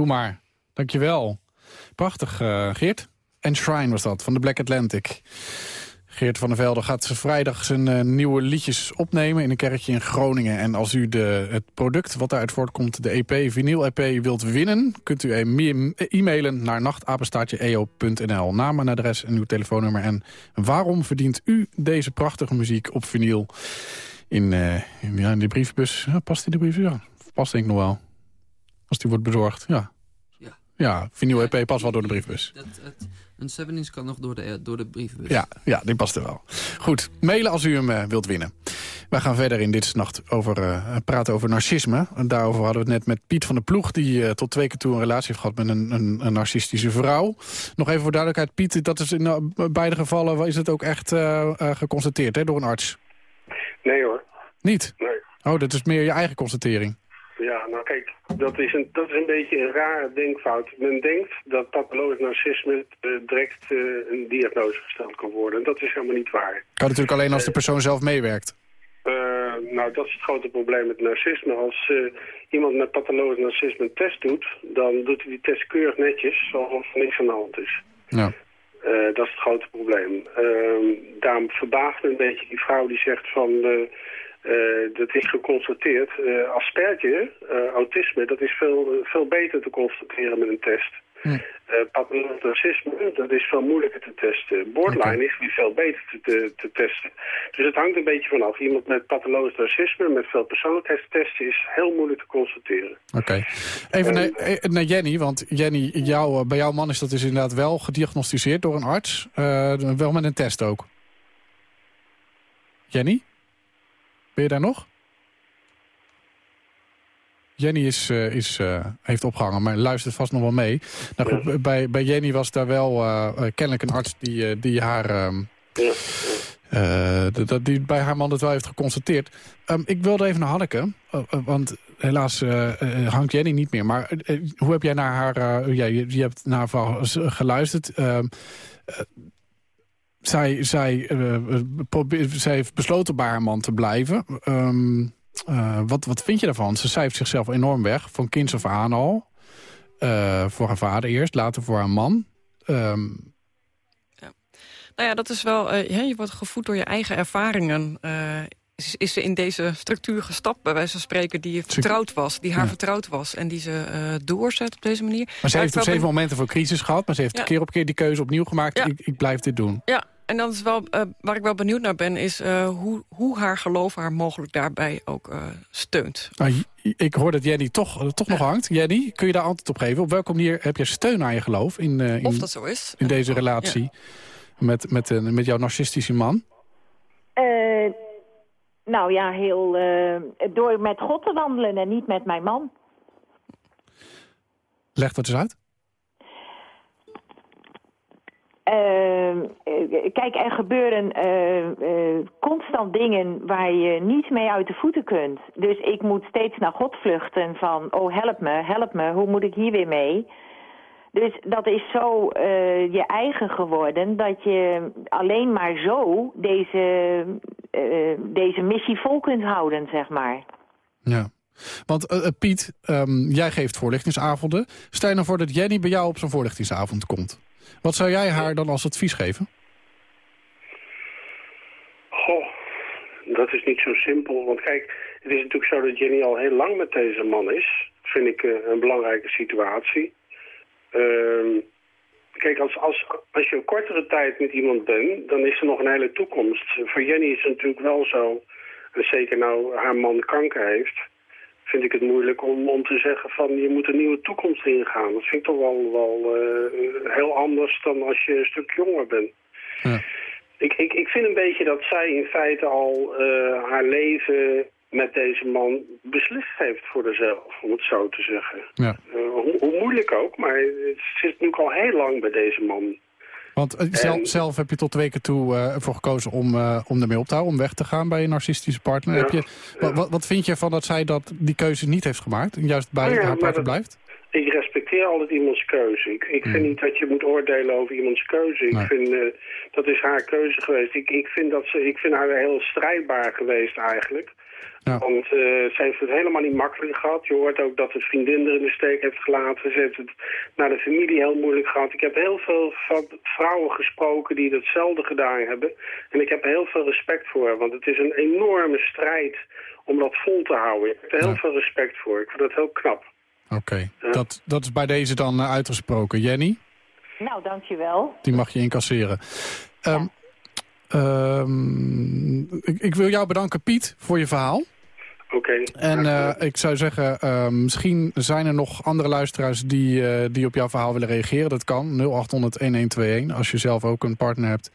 doe maar. Dankjewel. Prachtig, eh, Geert. En Shrine was dat, van de Black Atlantic. Geert van der Velde gaat vrijdag zijn eh, nieuwe liedjes opnemen in een kerkje in Groningen. En als u de, het product wat daaruit voortkomt, de EP, vinyl-EP, wilt winnen... kunt u e- e-mailen naar nachtapenstaartje.eo.nl. Naam en adres en uw telefoonnummer. En waarom verdient u deze prachtige muziek op vinyl in, eh, in, ja, in de brievenbus? Past in de brievenbus? Ja, past denk ik nog wel. Als die wordt bezorgd, ja. Ja. Ja, vinyl-EP past wel door de brievenbus. Dat, het, een 7 kan nog door de, door de brievenbus. Ja, ja, die past er wel. Goed, mailen als u hem eh, wilt winnen. Wij gaan verder in dit nacht over, eh, praten over narcisme. En daarover hadden we het net met Piet van der Ploeg... die eh, tot twee keer toe een relatie heeft gehad met een, een, een narcistische vrouw. Nog even voor duidelijkheid, Piet, dat is in beide gevallen... is het ook echt geconstateerd hè, door een arts? Nee hoor. Niet? Nee. Oh, dat is meer je eigen constatering. Ja, nou kijk, dat is een, dat is een beetje een rare denkfout. Men denkt dat pathologisch narcisme eh, direct eh, een diagnose gesteld kan worden. En dat is helemaal niet waar. Kan natuurlijk alleen als de persoon zelf meewerkt. Eh, nou, dat is het grote probleem met narcisme. Als iemand met pathologisch narcisme een test doet, dan doet hij die test keurig netjes, alsof er niks aan de hand is. Ja. Dat is het grote probleem. Ehm, daarom verbaast me een beetje die vrouw die zegt van... eh, dat is geconstateerd. Eh asperge, eh, autisme, dat is veel, veel beter te constateren met een test. Hm. Pathologisch narcisme, dat is veel moeilijker te testen. Borderline is weer veel beter te, te, te testen. Dus het hangt een beetje vanaf. Iemand met pathologisch narcisme, met veel persoonlijkheidstesten, is heel moeilijk te constateren. Oké. Even naar, naar Jenny, want Jenny, jou, bij jouw man is dat dus inderdaad wel gediagnosticeerd door een arts. Wel met een test ook. Jenny? Ben je daar nog? Jenny is, eh, is, eh, heeft opgehangen, maar luistert vast nog wel mee. Nou goed, bij, bij Jenny was daar wel eh, kennelijk een arts die, die haar... ehm, Ja. eh, dat- die bij haar man het wel heeft geconstateerd. Ehm, ik wilde even naar Hanneke, want helaas hangt Jenny niet meer. Maar hoe heb jij naar haar, ja, je, je hebt naar haar geluisterd. Zij, zij, eh, eh, zij heeft besloten bij haar man te blijven. Ehm, eh, wat, wat vind je daarvan? Ze cijft zichzelf enorm weg, van kinds af aan al. Voor haar vader eerst, later voor haar man. Ehm, Nou ja, dat is wel... ja, je wordt gevoed door je eigen ervaringen. Is, is ze in deze structuur gestapt, bij wijze van spreken... die vertrouwd was, die haar Ja. vertrouwd was... en die ze eh, doorzet op deze manier. Maar ze heeft op zeven momenten voor crisis gehad. Maar ze heeft Ja. keer op keer die keuze opnieuw gemaakt. Ja. Ik, ik blijf dit doen. Ja, en dan is wel, eh, waar ik wel benieuwd naar ben... is eh, hoe, hoe haar geloof haar mogelijk daarbij ook eh, steunt. Nou, ik hoor dat Jenny toch, toch nog hangt. Jenny, kun je daar antwoord op geven? Op welke manier heb je steun aan je geloof in, eh, in, Of dat zo is. in deze relatie met, met, eh, met jouw narcistische man? Nou ja, heel, eh, door met God te wandelen en niet met mijn man. Leg dat eens uit. Eh, eh, kijk, er gebeuren eh, constant dingen waar je niet mee uit de voeten kunt. Dus ik moet steeds naar God vluchten van, oh help me, help me, hoe moet ik hier weer mee? Dus dat is zo eh, je eigen geworden dat je alleen maar zo deze, eh, deze missie vol kunt houden, zeg maar. Ja. Want eh, Piet, ehm, jij geeft voorlichtingsavonden. Stel je nou voor dat Jenny bij jou op zo'n voorlichtingsavond komt. Wat zou jij haar dan als advies geven? Goh, dat is niet zo simpel. Want kijk, het is natuurlijk zo dat Jenny al heel lang met deze man is. Vind ik een belangrijke situatie. Ehm, kijk, als, als, als je een kortere tijd met iemand bent, dan is er nog een hele toekomst. Voor Jenny is het natuurlijk wel zo, en zeker nou haar man kanker heeft, vind ik het moeilijk om, om te zeggen van je moet een nieuwe toekomst ingaan. Dat vind ik toch wel, wel eh, heel anders dan als je een stuk jonger bent. Ja. Ik, ik, ik vind een beetje dat zij in feite al eh, haar leven met deze man beslist heeft voor zichzelf, om het zo te zeggen. Ja. Eh, hoe, hoe moeilijk ook, maar het zit natuurlijk al heel lang bij deze man. Want eh, zelf, En- zelf heb je tot twee keer toe eh, ervoor gekozen om, om ermee op te houden. Om weg te gaan bij een narcistische partner. Ja. Heb je, wat, wat, wat vind je van dat zij dat, die keuze niet heeft gemaakt? En juist bij ja, haar partner dat- blijft? Ik respecteer altijd iemands keuze. Ik, ik vind niet dat je moet oordelen over iemands keuze. Ik vind, dat is haar keuze geweest. Ik, ik, vind dat ze, ik vind haar heel strijdbaar geweest eigenlijk. Ja. Want eh, ze heeft het helemaal niet makkelijk gehad. Je hoort ook dat de vriendin er in de steek heeft gelaten. Ze heeft het naar de familie heel moeilijk gehad. Ik heb heel veel van vrouwen gesproken die hetzelfde gedaan hebben. En ik heb heel veel respect voor. Want het is een enorme strijd om dat vol te houden. Ik heb er heel veel respect voor. Ik vind dat heel knap. Oké, dat, dat is bij deze dan eh, uitgesproken. Jenny, Nou, dankjewel. die mag je incasseren. Ehm, ehm, ik, ik wil jou bedanken, Piet, voor je verhaal. Oké. En eh, ik zou zeggen, eh, misschien zijn er nog andere luisteraars die, eh, die op jouw verhaal willen reageren. Dat kan, 0800-1121. Als je zelf ook een partner hebt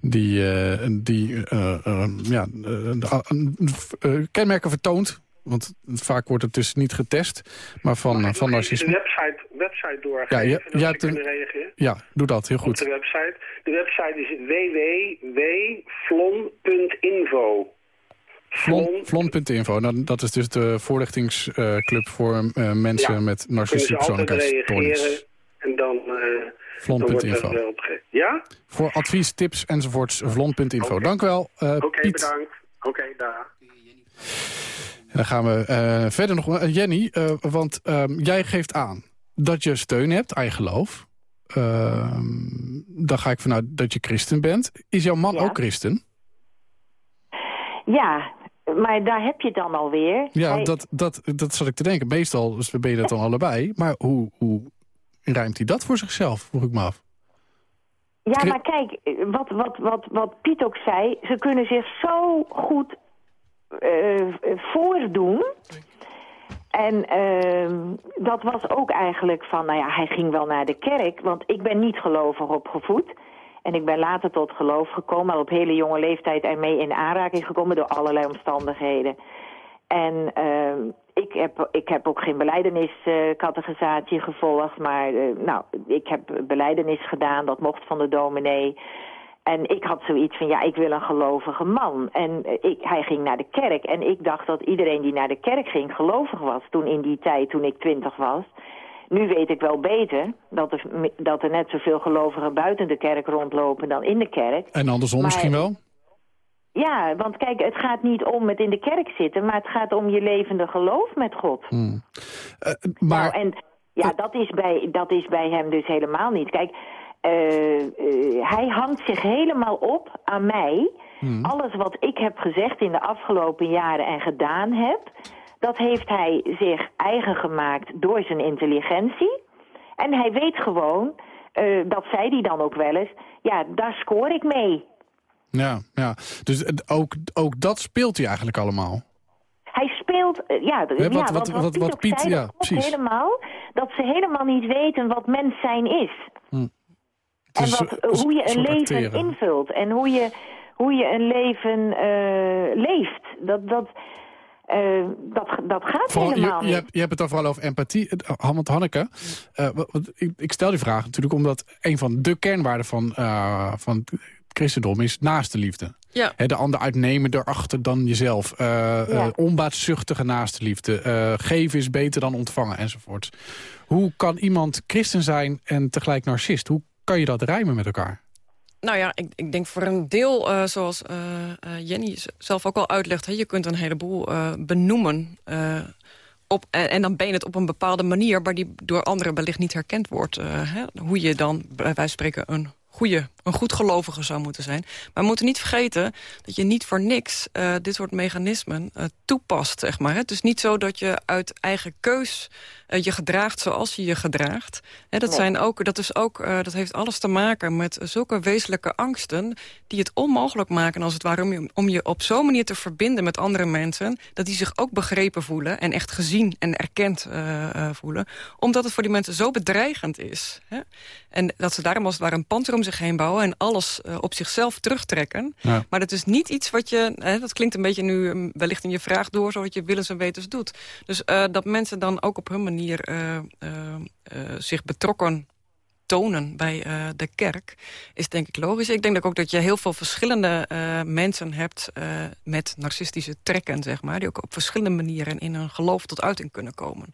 die, eh, die eh, eh, ja, kenmerken vertoont. Want vaak wordt het dus niet getest, maar van, van De narcisme. website, website doorgeven. Ja, kunnen reageren. Ja, doe dat, heel Op goed. de website. De website is www.flon.info. Flon- Flon.info, nou, dat is dus de voorlichtingsclub voor eh, mensen Ja, met narcistische persoonlijkheidsstoornis. reageren en dan, eh dan Flon.info. Ja? Voor advies, tips enzovoorts, vlon.info. Dank u wel, eh, Oké, Piet. bedankt. Oké, daar. En dan gaan we eh, verder nog. Eh, Jenny, eh, want ehm, jij geeft aan dat je steun hebt aan je geloof. Ehm, dan ga ik vanuit dat je christen bent. Is jouw man Ja. ook christen? Ja, maar daar heb je dan alweer. Ja, Hij- dat, dat, dat zat ik te denken. Meestal ben je dat dan allebei. Maar hoe, hoe ruimt hij dat voor zichzelf, vroeg ik me af. Ja, maar kijk, wat, wat, wat, wat Piet ook zei, ze kunnen zich zo goed voordoen. En ehm, dat was ook eigenlijk van, nou ja, hij ging wel naar de kerk, want ik ben niet gelovig opgevoed. En ik ben later tot geloof gekomen, maar op hele jonge leeftijd ermee in aanraking gekomen door allerlei omstandigheden. En ehm, ik, heb, ik heb ook geen beleideniscategorisatie gevolgd, maar eh, nou, ik heb beleidenis gedaan, dat mocht van de dominee. En ik had zoiets van, ja, ik wil een gelovige man. En eh, ik, hij ging naar de kerk. En ik dacht dat iedereen die naar de kerk ging gelovig was toen in die tijd, toen ik twintig was. Nu weet ik wel beter dat er, dat er net zoveel gelovigen buiten de kerk rondlopen dan in de kerk. En andersom Maar- misschien wel? Ja, want kijk, het gaat niet om het in de kerk zitten, maar het gaat om je levende geloof met God. Hmm. Eh, maar Nou, en ja, dat is, bij, dat is bij hem dus helemaal niet. Kijk, eh, eh, hij hangt zich helemaal op aan mij. Hmm. Alles wat ik heb gezegd in de afgelopen jaren en gedaan heb... dat heeft hij zich eigen gemaakt door zijn intelligentie. En hij weet gewoon, eh, dat zei hij dan ook wel eens... ja, daar scoor ik mee. ja, ja. Dus ook, ook dat speelt hij eigenlijk allemaal. Hij speelt, eh, ja, wat- ja wat- wat, wat- Piet wat ook Piet- zei, ja, precies. helemaal, dat ze helemaal niet weten wat mens zijn is. Het En wat, hoe je een leven acteren. invult en hoe je, hoe je een leven eh, leeft. Dat, dat, eh, dat, dat gaat Vooral, je, helemaal je, niet. hebt, je hebt het dan vooral over empathie. Hanneke, eh, wat- wat- ik, ik stel die vraag natuurlijk omdat een van de kernwaarden van, eh, van het christendom is naaste liefde. Ja. de ander uitnemen erachter dan jezelf. Eh Ja. onbaatzuchtige naaste liefde. eh, geven is beter dan ontvangen enzovoort. Hoe kan iemand christen zijn en tegelijk narcist? Hoe kan je dat rijmen met elkaar? Nou ja, ik, ik denk voor een deel, eh, zoals eh, eh, Jenny zelf ook al uitlegt... Je kunt een heleboel benoemen... op, en, dan ben je het op een bepaalde manier... waar die door anderen wellicht niet herkend wordt. hoe je dan, bij spreken, een goede, een goed gelovige zou moeten zijn. Maar we moeten niet vergeten dat je niet voor niks... eh, dit soort mechanismen eh, toepast, zeg maar. Het is niet zo dat je uit eigen keus eh, je gedraagt zoals je je gedraagt. Hè, dat, Nee. zijn ook, dat, is ook, dat heeft alles te maken met zulke wezenlijke angsten... die het onmogelijk maken, als het ware, om je, om je op zo'n manier te verbinden met andere mensen... dat die zich ook begrepen voelen en echt gezien en erkend voelen. Omdat het voor die mensen zo bedreigend is. Hè? En dat ze daarom als het ware een panzer om zich heen bouwen... en alles eh, op zichzelf terugtrekken. Ja. Maar dat is niet iets wat je... Hè, dat klinkt een beetje nu mm, wellicht in je vraag door... zodat je willens en wetens doet. Dus eh, dat mensen dan ook op hun manier eh, eh, eh, zich betrokken tonen bij eh, de kerk, is denk ik logisch. Ik denk ook dat je heel veel verschillende eh, mensen hebt eh, met narcistische trekken, zeg maar, die ook op verschillende manieren in hun geloof tot uiting kunnen komen.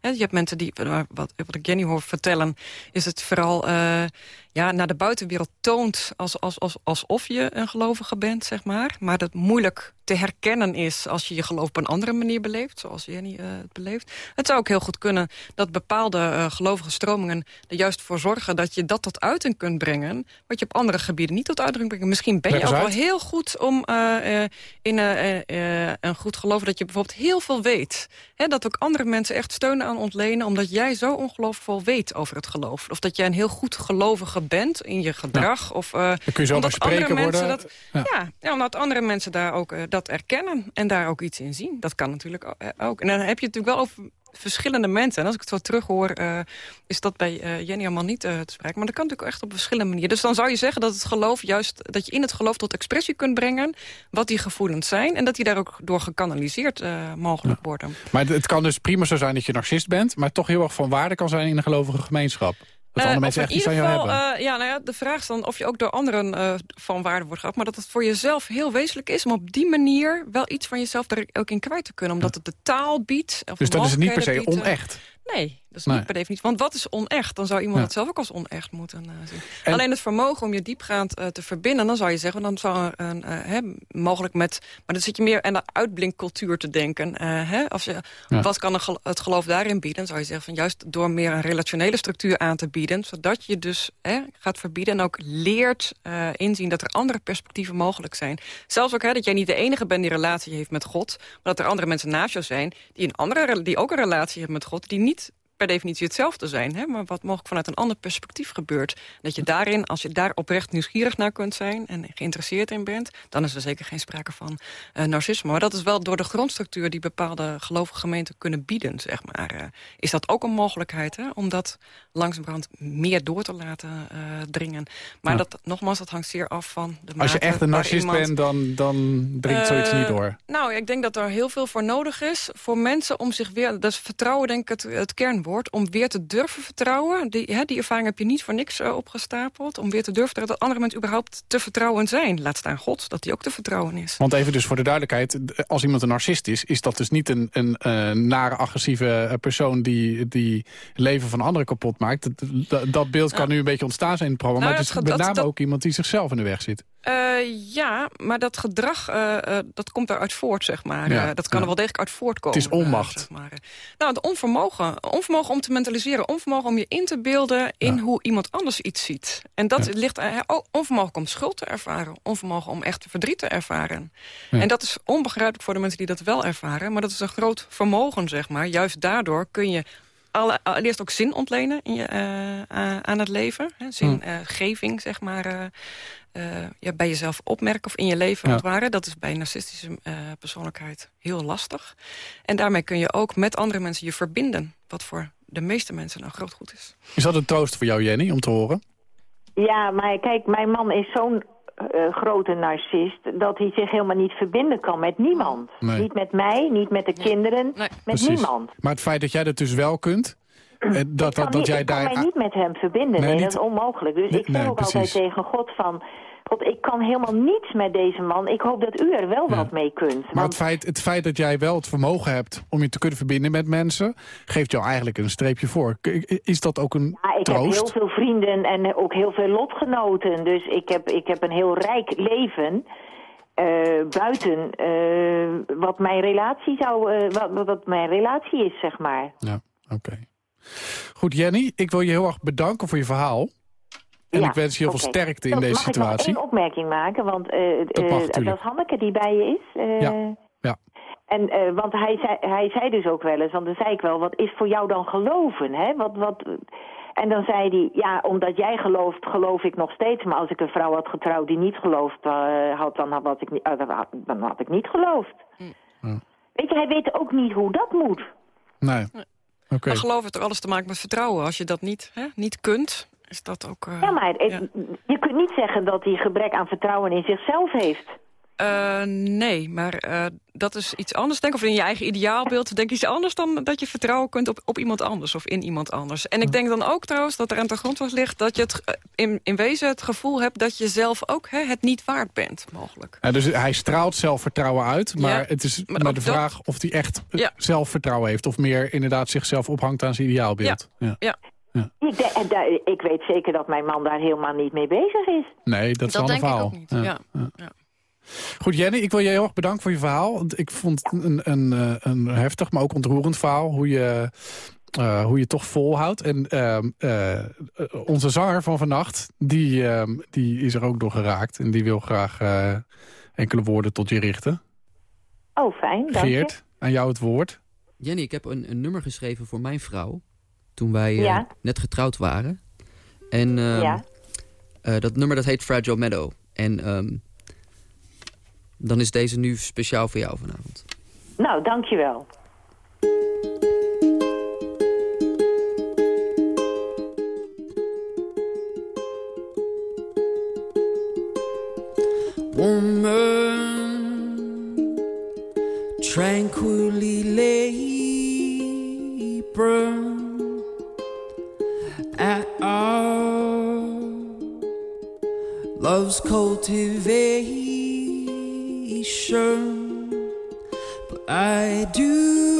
Je hebt mensen die, eh, wat, wat ik Jenny hoor vertellen, is het vooral, eh, ja, naar de buitenwereld toont als, als, als, alsof je een gelovige bent, zeg maar. Maar dat moeilijk te herkennen is als je je geloof op een andere manier beleeft, zoals Jenny eh, het beleeft. Het zou ook heel goed kunnen dat bepaalde uh, gelovige stromingen er juist voor zorgen dat je dat tot uiting kunt brengen, wat je op andere gebieden niet tot uiting brengt. Misschien ben je ook wel heel goed om uh, in een goed geloof dat je bijvoorbeeld heel veel weet. Hè, dat ook andere mensen echt steun aan ontlenen, omdat jij zo ongelooflijk veel weet over het geloof. Of dat jij een heel goed gelovige bent in je gedrag. Ja. Of, Dan kun je zo maar spreken worden. Dat, ja. Ja, omdat andere mensen daar ook dat erkennen en daar ook iets in zien. Dat kan natuurlijk ook. En dan heb je het natuurlijk wel over verschillende mensen. En als ik het zo terug hoor, uh, is dat bij uh, Jenny allemaal niet uh, te spreken. Maar dat kan natuurlijk echt op verschillende manieren. Dus dan zou je zeggen dat het geloof juist... dat je in het geloof tot expressie kunt brengen... wat die gevoelens zijn. En dat die daar ook door gekanaliseerd mogelijk ja. worden. Maar het kan dus prima zo zijn dat je narcist bent... maar toch heel erg van waarde kan zijn in een gelovige gemeenschap. Dat andere mensen echt iets aan jou geval, hebben. Uh, ja, nou ja, de vraag is dan of je ook door anderen uh, van waarde wordt gehad. Maar dat het voor jezelf heel wezenlijk is om op die manier wel iets van jezelf er ook in kwijt te kunnen. Omdat het de taal biedt. Of dus dat is niet per se biedt, onecht? Nee, dat is nee. niet per definitie. Want wat is onecht? Dan zou iemand ja. het zelf ook als onecht moeten uh, zien. En... Alleen het vermogen om je diepgaand uh, te verbinden... dan zou je zeggen, dan zou er een, uh, hè, mogelijk met... maar dan zit je meer aan de uitblinkcultuur te denken. Hè? Als je, ja. Wat kan gel het geloof daarin bieden? Dan zou je zeggen, van juist door meer een relationele structuur aan te bieden... zodat je dus hè, gaat verbieden en ook leert inzien... dat er andere perspectieven mogelijk zijn. Zelfs ook hè, dat jij niet de enige bent die relatie heeft met God... maar dat er andere mensen naast jou zijn... die, een andere, die ook een relatie hebben met God... die niet per definitie hetzelfde zijn, hè, maar wat mogelijk vanuit een ander perspectief gebeurt. Dat je daarin, als je daar oprecht nieuwsgierig naar kunt zijn en geïnteresseerd in bent, dan is er zeker geen sprake van uh, narcisme. Maar dat is wel door de grondstructuur die bepaalde gelovige gemeenten kunnen bieden, zeg maar. Uh, is dat ook een mogelijkheid, hè, om dat langzamerhand meer door te laten uh, dringen. Maar ja. dat, nogmaals, dat hangt zeer af van de Als je echt een narcist iemand... bent, dan, dan dringt zoiets niet door. Nou, ik denk dat er heel veel voor nodig is voor mensen om zich weer... Dat is vertrouwen, denk ik, het, het kernwoord om weer te durven vertrouwen. Die, hè, die ervaring heb je niet voor niks uh, opgestapeld. Om weer te durven vertrouwen dat andere mensen überhaupt te vertrouwen zijn. Laat staan God, dat die ook te vertrouwen is. Want even dus voor de duidelijkheid. Als iemand een narcist is, is dat dus niet een, een, een nare, agressieve persoon... die, die leven van anderen kapot maakt. Dat, dat beeld kan nu een beetje ontstaan zijn in het programma. Nou, maar het is met name dat, ook iemand die zichzelf in de weg zit. Uh, ja, maar dat gedrag, uh, uh, dat komt daaruit voort, zeg maar. Ja, dat kan ja. er wel degelijk uit voortkomen. Het is onmacht. zeg maar. Nou, het onvermogen. Onvermogen om te mentaliseren. Onvermogen om je in te beelden in ja. hoe iemand anders iets ziet. En dat ligt oh, onvermogen om schuld te ervaren. Onvermogen om echt verdriet te ervaren. En dat is onbegrijpelijk voor de mensen die dat wel ervaren. Maar dat is een groot vermogen, zeg maar. Juist daardoor kun je alle, allereerst ook zin ontlenen in je, uh, aan het leven. Hè? Zingeving, uh, zeg maar. Uh, ja, bij jezelf opmerken of in je leven ja. ontwaren. Dat is bij een narcistische persoonlijkheid heel lastig. En daarmee kun je ook met andere mensen je verbinden. Wat voor de meeste mensen een groot goed is. Is dat een troost voor jou, Jenny, om te horen? Ja, maar kijk, mijn man is zo'n uh, grote narcist... dat hij zich helemaal niet verbinden kan met niemand. Nee. Niet met mij, niet met de nee. kinderen, nee. met Precies. niemand. Maar het feit dat jij dat dus wel kunt... Dat, dat, dat, niet, jij ik daar... kan mij niet met hem verbinden, nee, nee dat is onmogelijk. Dus ik zeg ook precies. altijd tegen God van... God, ik kan helemaal niets met deze man. Ik hoop dat u er wel ja. wat mee kunt. Maar want... het, feit, het feit dat jij wel het vermogen hebt om je te kunnen verbinden met mensen... geeft jou eigenlijk een streepje voor. Is dat ook een ja, ik troost? heb heel veel vrienden en ook heel veel lotgenoten. Dus ik heb, ik heb een heel rijk leven... Uh, buiten uh, wat mijn relatie zou, uh, wat, wat mijn relatie is, zeg maar. Ja, oké. Okay. Goed, Jenny, ik wil je heel erg bedanken voor je verhaal. En ja, ik wens je heel okay. veel sterkte in Dan deze mag situatie. Ik mag één opmerking maken, want uh, dat, mag, uh, dat is Hanneke die bij je is. Uh, ja, ja. En, uh, want hij zei, hij zei dus ook wel eens, want dan zei ik wel, wat is voor jou dan geloven? Hè? Wat, wat... En dan zei hij, ja, omdat jij gelooft, geloof ik nog steeds. Maar als ik een vrouw had getrouwd die niet geloofd uh, had, dan had, ik, uh, dan had ik niet geloofd. Mm. Weet je, hij weet ook niet hoe dat moet. Nee. Okay. Maar geloof heeft er alles te maken met vertrouwen. Als je dat niet, hè, niet kunt, is dat ook... Uh, ja, maar ja. je kunt niet zeggen dat hij gebrek aan vertrouwen in zichzelf heeft. Uh, nee, maar uh, dat is iets anders. Denk of in je eigen ideaalbeeld denk je iets anders dan dat je vertrouwen kunt op, op iemand anders of in iemand anders. En ik denk dan ook trouwens dat er aan de grondslag ligt dat je het in, in wezen het gevoel hebt dat je zelf ook hè, het niet waard bent, mogelijk. Ja, dus hij straalt zelfvertrouwen uit, maar ja, het is maar, maar de vraag dat... of hij echt ja. zelfvertrouwen heeft of meer inderdaad zichzelf ophangt aan zijn ideaalbeeld. Ja. ja. Ik, de- en daar- ik weet zeker dat mijn man daar helemaal niet mee bezig is. Nee, dat is Dat wel een denk ik verhaal. ook niet, ja. Ja. Goed, Jenny, ik wil je heel erg bedanken voor je verhaal. Ik vond het een, een, eh, een heftig, maar ook ontroerend verhaal. Hoe je, eh, hoe je toch volhoudt. En ehm, eh, onze zanger van vannacht, die, ehm, die is er ook door geraakt. En die wil graag eh, enkele woorden tot je richten. Oh, fijn, dank je. Geert, aan jou het woord. Jenny, ik heb een, een nummer geschreven voor mijn vrouw. Toen wij eh, Ja. net getrouwd waren. En ehm, Ja. eh, dat nummer dat heet Fragile Meadow. En ehm, dan is deze nu speciaal voor jou vanavond. Nou, dankjewel. woman tranquilly lay burn at all. love's cultivation but I do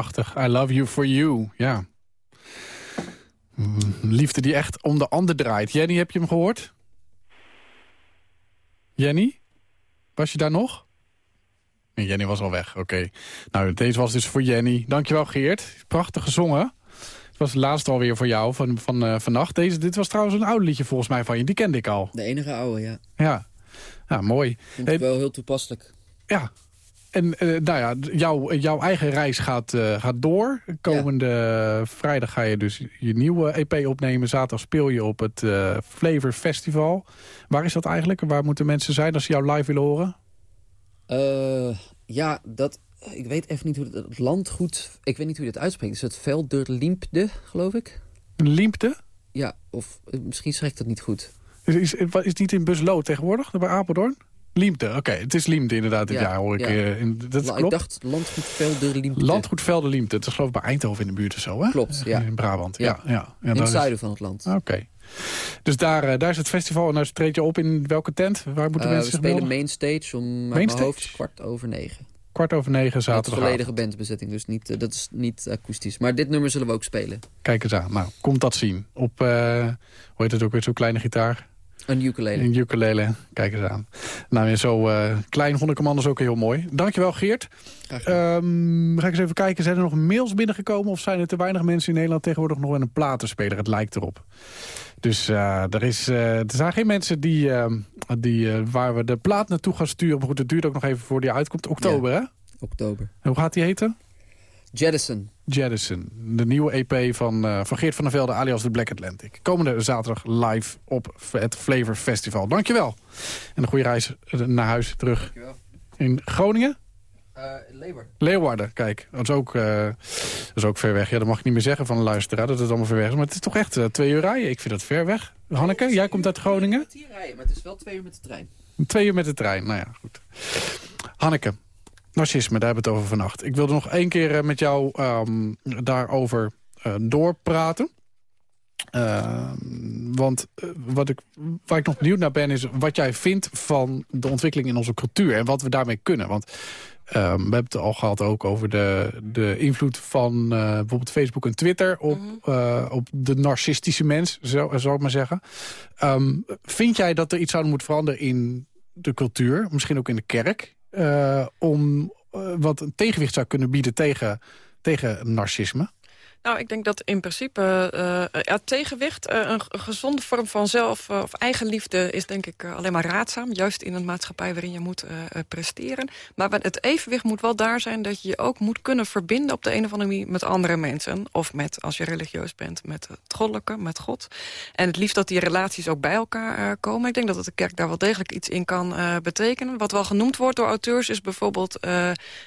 Prachtig. I love you for you. Ja. Mm, Liefde die echt om de ander draait. Jenny, heb je hem gehoord? Jenny? Was je daar nog? Nee, Jenny was al weg, oké. Nou, deze was dus voor Jenny. Dankjewel, Geert. Prachtig gezongen. Het was het laatste alweer voor jou van, van uh, vannacht. Deze, dit was trouwens een oude liedje volgens mij van je. Die kende ik al. De enige oude, ja. Ja, ja mooi. Vond ik wel heel toepasselijk. Ja, en eh, nou ja, jouw, jouw eigen reis gaat, eh, gaat door. Komende vrijdag ga je dus je nieuwe EP opnemen. Zaterdag speel je op het eh, Flavor Festival. Waar is dat eigenlijk? Waar moeten mensen zijn als ze jou live willen horen? Ja, dat... Ik weet even niet hoe het, het landgoed... Ik weet niet hoe je dat uitspreekt. Is het Velderliempde, geloof ik? Liempte? Ja, of misschien schrijf ik dat niet goed. Is, is, is het niet in Buslo tegenwoordig, bij Apeldoorn? Liemte, oké. Het is Liemte inderdaad dit Ja, jaar, hoor ik. ja. eh, in, dat La- klopt. Ik dacht. Landgoed Velden Liemte. Het is geloof ik bij Eindhoven in de buurt of zo, hè? Klopt, ja. In Brabant, ja. Ja. In het is- zuiden van het land. Oké. Dus daar, eh, daar is het festival en daar treed je op in welke tent? Waar moeten Eh, we mensen zich spelen melden? mainstage om mijn hoofd kwart over negen. Kwart over negen Met zaterdag. volledige bandbezetting, dus niet, eh, dat is niet akoestisch. Maar dit nummer zullen we ook spelen. Kijk eens aan. Nou, komt dat zien. Op, eh, hoe heet het ook weer, zo'n kleine gitaar? Een ukulele. Een ukulele. Kijk eens aan. Nou, zo eh, klein vond ik hem anders ook heel mooi. Dankjewel, Geert. Ehm, ga ik eens even kijken. Zijn er nog mails binnengekomen... of zijn er te weinig mensen in Nederland tegenwoordig nog in een platenspeler? Het lijkt erop. Dus eh, er, is, eh, er zijn geen mensen die, ehm, die, waar we de plaat naartoe gaan sturen. Maar goed, het duurt ook nog even voor die uitkomt. Oktober, hè? Oktober. En hoe gaat die heten? Jettison. Jettison. De nieuwe EP van, eh, van Geert van der Velde alias The Black Atlantic. Komende zaterdag live op het Flavor Festival. Dankjewel. En een goede reis eh, naar huis terug Dankjewel. in Groningen. Uh, Leeuwarden. Leeuwarden, kijk. Dat is, ook, dat is ook ver weg. Ja, dat mag ik niet meer zeggen van een luisteraar dat het allemaal ver weg is. Maar het is toch echt twee uur rijden. Ik vind dat ver weg. Hanneke, jij komt uit Groningen. Rijden, maar het is wel twee uur met de trein. Twee uur met de trein. Nou ja, goed. Hanneke, narcisme, daar hebben we het over vannacht. Ik wilde nog één keer eh, met jou ehm, daarover eh, doorpraten. Ehm, want eh, wat ik, waar ik nog benieuwd naar ben is wat jij vindt van de ontwikkeling in onze cultuur. En wat we daarmee kunnen. Want ehm, we hebben het al gehad ook over de, de invloed van bijvoorbeeld Facebook en Twitter... op, eh, op de narcistische mens, zo, zou ik maar zeggen. Vind jij dat er iets zou moeten veranderen in de cultuur, misschien ook in de kerk... eh, om eh, wat een tegenwicht zou kunnen bieden tegen, tegen narcisme? Nou, ik denk dat in principe eh, ja, tegenwicht, eh, een, gezonde vorm van zelf- eh, of eigenliefde is denk ik alleen maar raadzaam. Juist in een maatschappij waarin je moet presteren. Maar het evenwicht moet wel daar zijn dat je je ook moet kunnen verbinden op de een of andere manier met andere mensen. Of met, als je religieus bent, met het goddelijke, met God. En het liefst dat die relaties ook bij elkaar komen. Ik denk dat de kerk daar wel degelijk iets in kan betekenen. Wat wel genoemd wordt door auteurs is bijvoorbeeld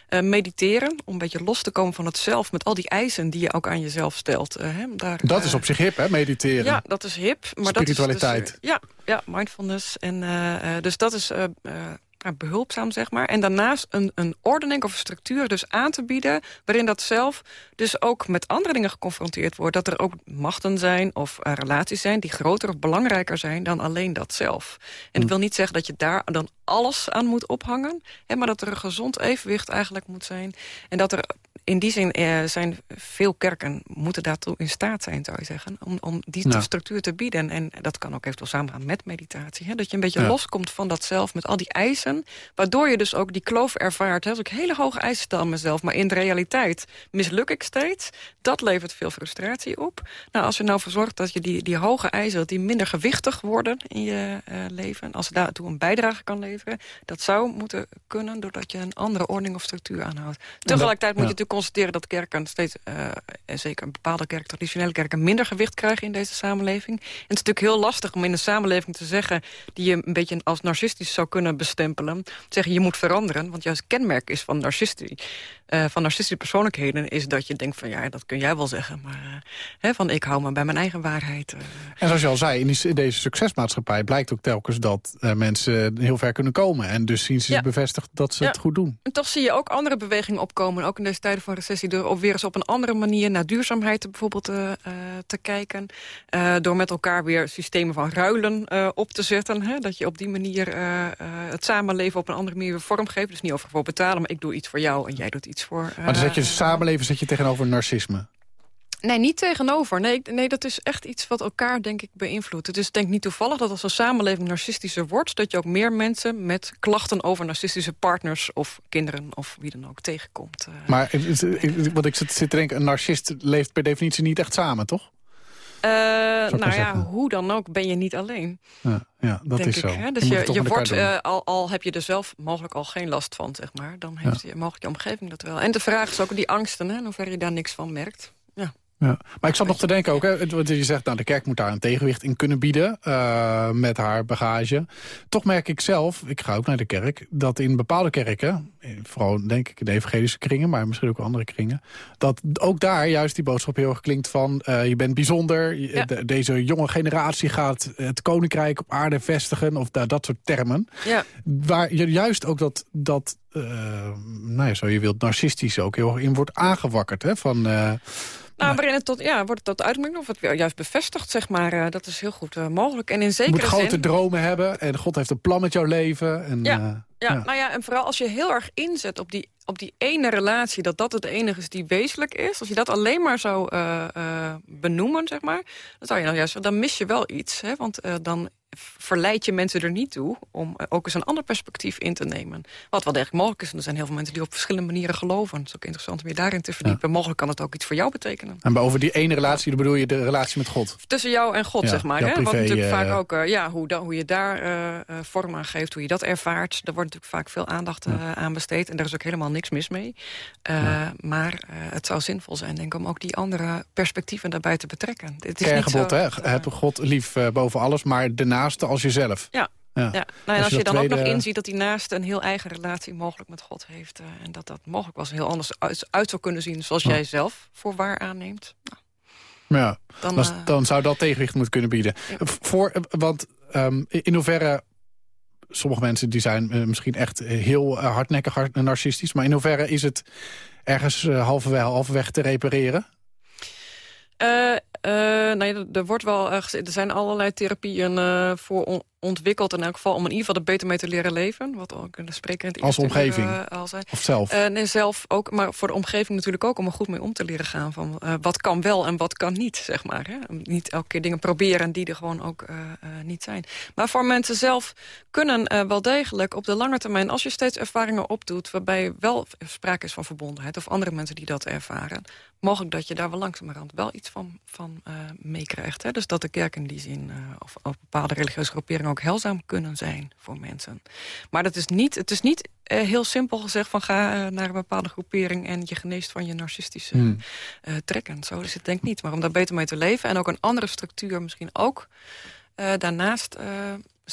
mediteren. Om een beetje los te komen van het zelf met al die eisen die je ook aan jezelf stelt. eh, hè, daar, Dat eh, is op zich hip, hè, mediteren. ja, dat is hip. Maar Dat is Spiritualiteit. dus, eh, ja, ja, mindfulness. En, eh, eh, dus dat is eh, eh, behulpzaam, zeg maar. En daarnaast een, een ordening of een structuur dus aan te bieden... waarin dat zelf dus ook met andere dingen geconfronteerd wordt. Dat er ook machten zijn of eh, relaties zijn... die groter of belangrijker zijn dan alleen dat zelf. En ik wil niet zeggen dat je daar dan alles aan moet ophangen... Hè, maar dat er een gezond evenwicht eigenlijk moet zijn. En dat er in die zin eh, zijn veel kerken moeten daartoe in staat zijn, zou je zeggen. Om, om die Ja. structuur te bieden. En dat kan ook eventueel samengaan met meditatie. Hè? Dat je een beetje Ja. loskomt van dat zelf met al die eisen. Waardoor je dus ook die kloof ervaart. Hè? Als ik hele hoge eisen stel aan mezelf. Maar in de realiteit misluk ik steeds. Dat levert veel frustratie op. Nou, als je nou voor zorgt dat je die, die hoge eisen... dat die minder gewichtig worden in je eh, leven. Als je daartoe een bijdrage kan leveren. Dat zou moeten kunnen doordat je een andere ordening of structuur aanhoudt. Tegelijkertijd moet je natuurlijk constateren dat kerken steeds, eh, en zeker bepaalde kerken, traditionele kerken, minder gewicht krijgen in deze samenleving. En het is natuurlijk heel lastig om in een samenleving te zeggen, die je een beetje als narcistisch zou kunnen bestempelen, te zeggen je moet veranderen. Want juist kenmerk is van narcistie, eh, van narcistische persoonlijkheden, is dat je denkt van ja, dat kun jij wel zeggen, maar eh, hè, van ik hou me bij mijn eigen waarheid. eh. En zoals je al zei, in, die, in deze succesmaatschappij blijkt ook telkens dat mensen heel ver kunnen komen. En dus zien ze Ja. bevestigd dat ze Ja. het goed doen. En toch zie je ook andere bewegingen opkomen. Ook in deze tijden van recessie. Door op weer eens op een andere manier naar duurzaamheid bijvoorbeeld te kijken. Door met elkaar weer systemen van ruilen op te zetten. Hè? Dat je op die manier het samenleven op een andere manier vormgeeft. Dus niet over voor betalen, maar ik doe iets voor jou en jij doet iets voor... eh, Maar dan zet je samenleven zet je tegenover narcisme. Nee, niet tegenover. Nee, nee, dat is echt iets wat elkaar, denk ik, beïnvloedt. Het is denk ik niet toevallig dat als een samenleving narcistischer wordt... dat je ook meer mensen met klachten over narcistische partners... of kinderen of wie dan ook tegenkomt. eh. Maar wat ik zit, zit te denken, een narcist leeft per definitie niet echt samen, toch? Eh, nou ja, hoe dan ook ben je niet alleen. Ja, ja dat is ik. zo. Hè? Dus je, je wordt, eh, al, al heb je er zelf mogelijk al geen last van, zeg maar. Dan heeft je, mogelijk je omgeving dat wel. En de vraag is ook die angsten, hè, in hoeverre je daar niks van merkt. Ja. Ja. Maar ik zat nog te denken ook, hè, je zegt, nou, de kerk moet daar een tegenwicht in kunnen bieden eh, met haar bagage. Toch merk ik zelf, ik ga ook naar de kerk, dat in bepaalde kerken, eh, vooral denk ik in de evangelische kringen, maar misschien ook andere kringen, dat ook daar juist die boodschap heel erg klinkt van, eh, je bent bijzonder, je- Ja. de- deze jonge generatie gaat het koninkrijk op aarde vestigen, of da- dat soort termen. Ja. Waar je juist ook dat, dat nou ja, zo je wilt, narcistisch ook heel erg in wordt aangewakkerd. Hè, van, Nou, waarin het tot, ja, wordt het tot uitdrukking of het juist bevestigd, zeg maar. eh, dat is heel goed eh, mogelijk. En in Je zekere moet grote zin... dromen hebben en God heeft een plan met jouw leven. En, Ja, eh, Ja, ja. nou ja, en vooral als je heel erg inzet op die, op die ene relatie... dat dat het enige is die wezenlijk is. Als je dat alleen maar zou benoemen, zeg maar... dan zou je nou juist, dan mis je wel iets. Hè? Want eh, dan verleid je mensen er niet toe... om eh, ook eens een ander perspectief in te nemen. Wat wel degelijk mogelijk is. Er zijn heel veel mensen die op verschillende manieren geloven. Het is ook interessant om je daarin te verdiepen. Mogelijk kan het ook iets voor jou betekenen. En over die ene relatie dan bedoel je de relatie met God. Tussen jou en God, Ja, zeg maar. Hè? Wat privé, natuurlijk eh, vaak ook, eh, ja, hoe, da- hoe je daar vorm aan geeft, hoe je dat ervaart. Daar wordt natuurlijk vaak veel aandacht aan besteed. En daar is ook helemaal niks mis mee. Maar het zou zinvol zijn, denk ik, om ook die andere perspectieven daarbij te betrekken. Het is niet zo hè? Heb God lief boven alles, maar de naaste als jezelf. Ja. Ja. Ja. Nou, en als, je dan ook nog inziet dat die naaste een heel eigen relatie mogelijk met God heeft... eh, en dat dat mogelijk eens heel anders uit, uit zou kunnen zien... zoals jij zelf voor waar aanneemt. Ja, Dan, dan, eh, dan zou dat tegenwicht moeten kunnen bieden. V- Voor, eh, want ehm, in hoeverre... Sommige mensen die zijn eh, misschien echt heel eh, hardnekkig hard- narcistisch... maar in hoeverre is het ergens eh, halverwege, halverwege te repareren? Eh, eh, nee, er- er wordt wel, eh, er zijn allerlei therapieën eh, voor on- ontwikkeld... in elk geval om in ieder geval er beter mee te leren leven. Wat ook de spreker in het Als uur, omgeving? eh, al zei. Of zelf? Eh, nee, zelf ook, maar voor de omgeving natuurlijk ook... om er goed mee om te leren gaan van eh, wat kan wel en wat kan niet, zeg maar. Hè? Niet elke keer dingen proberen die er gewoon ook eh, eh, niet zijn. Maar voor mensen zelf kunnen eh, wel degelijk op de lange termijn... als je steeds ervaringen opdoet waarbij wel sprake is van verbondenheid... of andere mensen die dat ervaren... mogelijk dat je daar wel langzamerhand wel iets van, van eh, meekrijgt. Dus dat de kerk in die zin, eh, of, of bepaalde religieuze groeperingen... ook heilzaam kunnen zijn voor mensen. Maar dat is niet, het is niet eh, heel simpel gezegd van ga eh, naar een bepaalde groepering... en je geneest van je narcistische Hmm. eh, trekken. Zo is het denk ik niet. Maar om daar beter mee te leven en ook een andere structuur misschien ook... daarnaast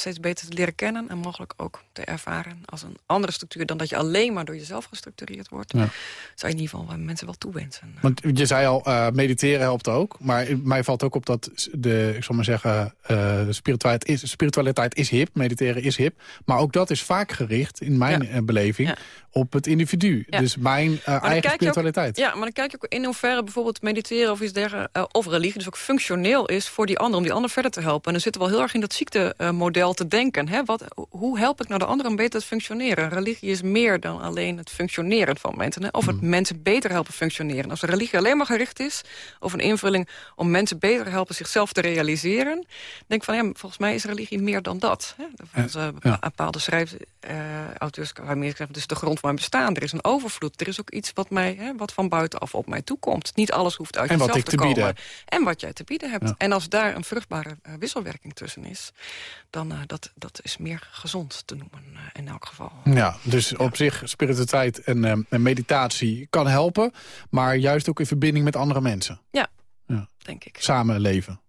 steeds beter te leren kennen... en mogelijk ook te ervaren als een andere structuur... dan dat je alleen maar door jezelf gestructureerd wordt... Ja. zou je in ieder geval eh, mensen wel toewensen. Want je zei al, eh, mediteren helpt ook. Maar mij valt ook op dat de, ik zal maar zeggen, eh, de spiritualiteit, is, spiritualiteit is hip. Mediteren is hip. Maar ook dat is vaak gericht, in mijn Ja. eh, beleving, Ja. op het individu. Dus mijn eh, eigen ook- spiritualiteit. Ja, maar dan kijk je ook in hoeverre bijvoorbeeld mediteren of iets dergelijks... eh, of religie dus ook functioneel is voor die ander... om die ander verder te helpen. En dan zitten we wel heel erg in dat ziektemodel te denken. Hè? Wat, hoe help ik nou de ander om beter te functioneren? Religie is meer dan alleen het functioneren van mensen. Hè? Of het mensen beter helpen functioneren. Als de religie alleen maar gericht is... of een invulling om mensen beter te helpen zichzelf te realiseren... denk ik van, ja, volgens mij is religie meer dan dat. Hè? Volgens eh, ja. bepaalde schrijvers, eh, je meer zeggen... is de grond mijn bestaan. Er is een overvloed. Er is ook iets wat, mij, hè, wat van buitenaf op mij toekomt. Niet alles hoeft uit En jezelf te, komen. En wat jij te bieden hebt. Ja. En als daar een vruchtbare eh, wisselwerking tussen is... dan uh, dat, dat is meer gezond te noemen uh, in elk geval. Ja, dus op zich spiritualiteit en, uh, en meditatie kan helpen. Maar juist ook in verbinding met andere mensen. Ja, ja. denk ik. Samenleven.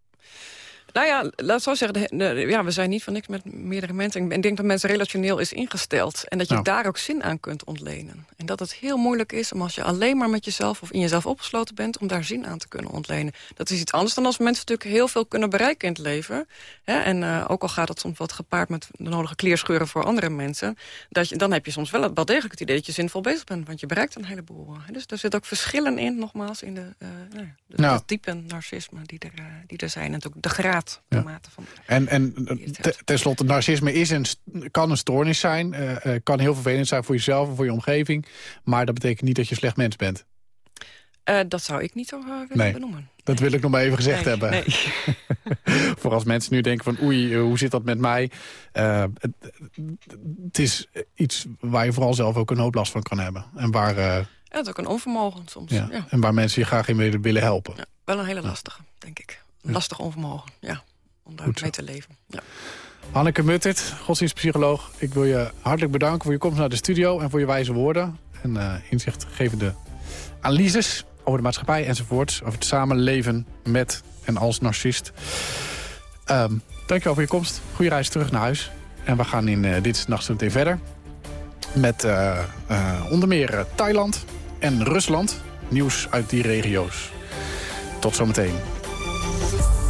Nou ja, laat zo zeggen, de, de, ja, we zijn niet van niks met meerdere mensen. Ik denk dat mensen relationeel is ingesteld. En dat je Nou. daar ook zin aan kunt ontlenen. En dat het heel moeilijk is om als je alleen maar met jezelf... of in jezelf opgesloten bent, om daar zin aan te kunnen ontlenen. Dat is iets anders dan als mensen natuurlijk heel veel kunnen bereiken in het leven. Hè? En uh, ook al gaat dat soms wat gepaard met de nodige kleerscheuren voor andere mensen... Dat je, dan heb je soms wel, wel degelijk het idee dat je zinvol bezig bent. Want je bereikt een heleboel. Hè? Dus er zitten ook verschillen in, nogmaals, in de, uh, de, Nou. de type narcisme die er, uh, die er zijn. En ook de graad, de Ja. mate van... En, en te- tenslotte, narcisme is een, kan een stoornis zijn. eh, eh, kan heel vervelend zijn voor jezelf en voor je omgeving. Maar dat betekent niet dat je een slecht mens bent. Uh, dat zou ik niet zo uh, willen Nee. benoemen. Dat wil ik nog maar even gezegd Nee, hebben. nee. (laughs) voor als mensen nu denken van oei, eh, hoe zit dat met mij? Eh, het, het is iets waar je vooral zelf ook een hoop last van kan hebben. En waar, eh, Ja, dat is ook een onvermogen soms. ja, Ja. En waar mensen je graag in willen, willen helpen. Ja, wel een hele lastige, denk ik. Lastig onvermogen, ja. Om daar mee te leven. Ja. Hanneke Muttert, godsdienstpsycholoog. Ik wil je hartelijk bedanken voor je komst naar de studio en voor je wijze woorden. En uh, inzichtgevende analyses over de maatschappij enzovoorts. Over het samenleven met en als narcist. Um, dankjewel voor je komst. Goede reis terug naar huis. En we gaan in uh, dit nacht meteen verder. Met uh, onder meer Thailand en Rusland. Nieuws uit die regio's. Tot zometeen. Thank you.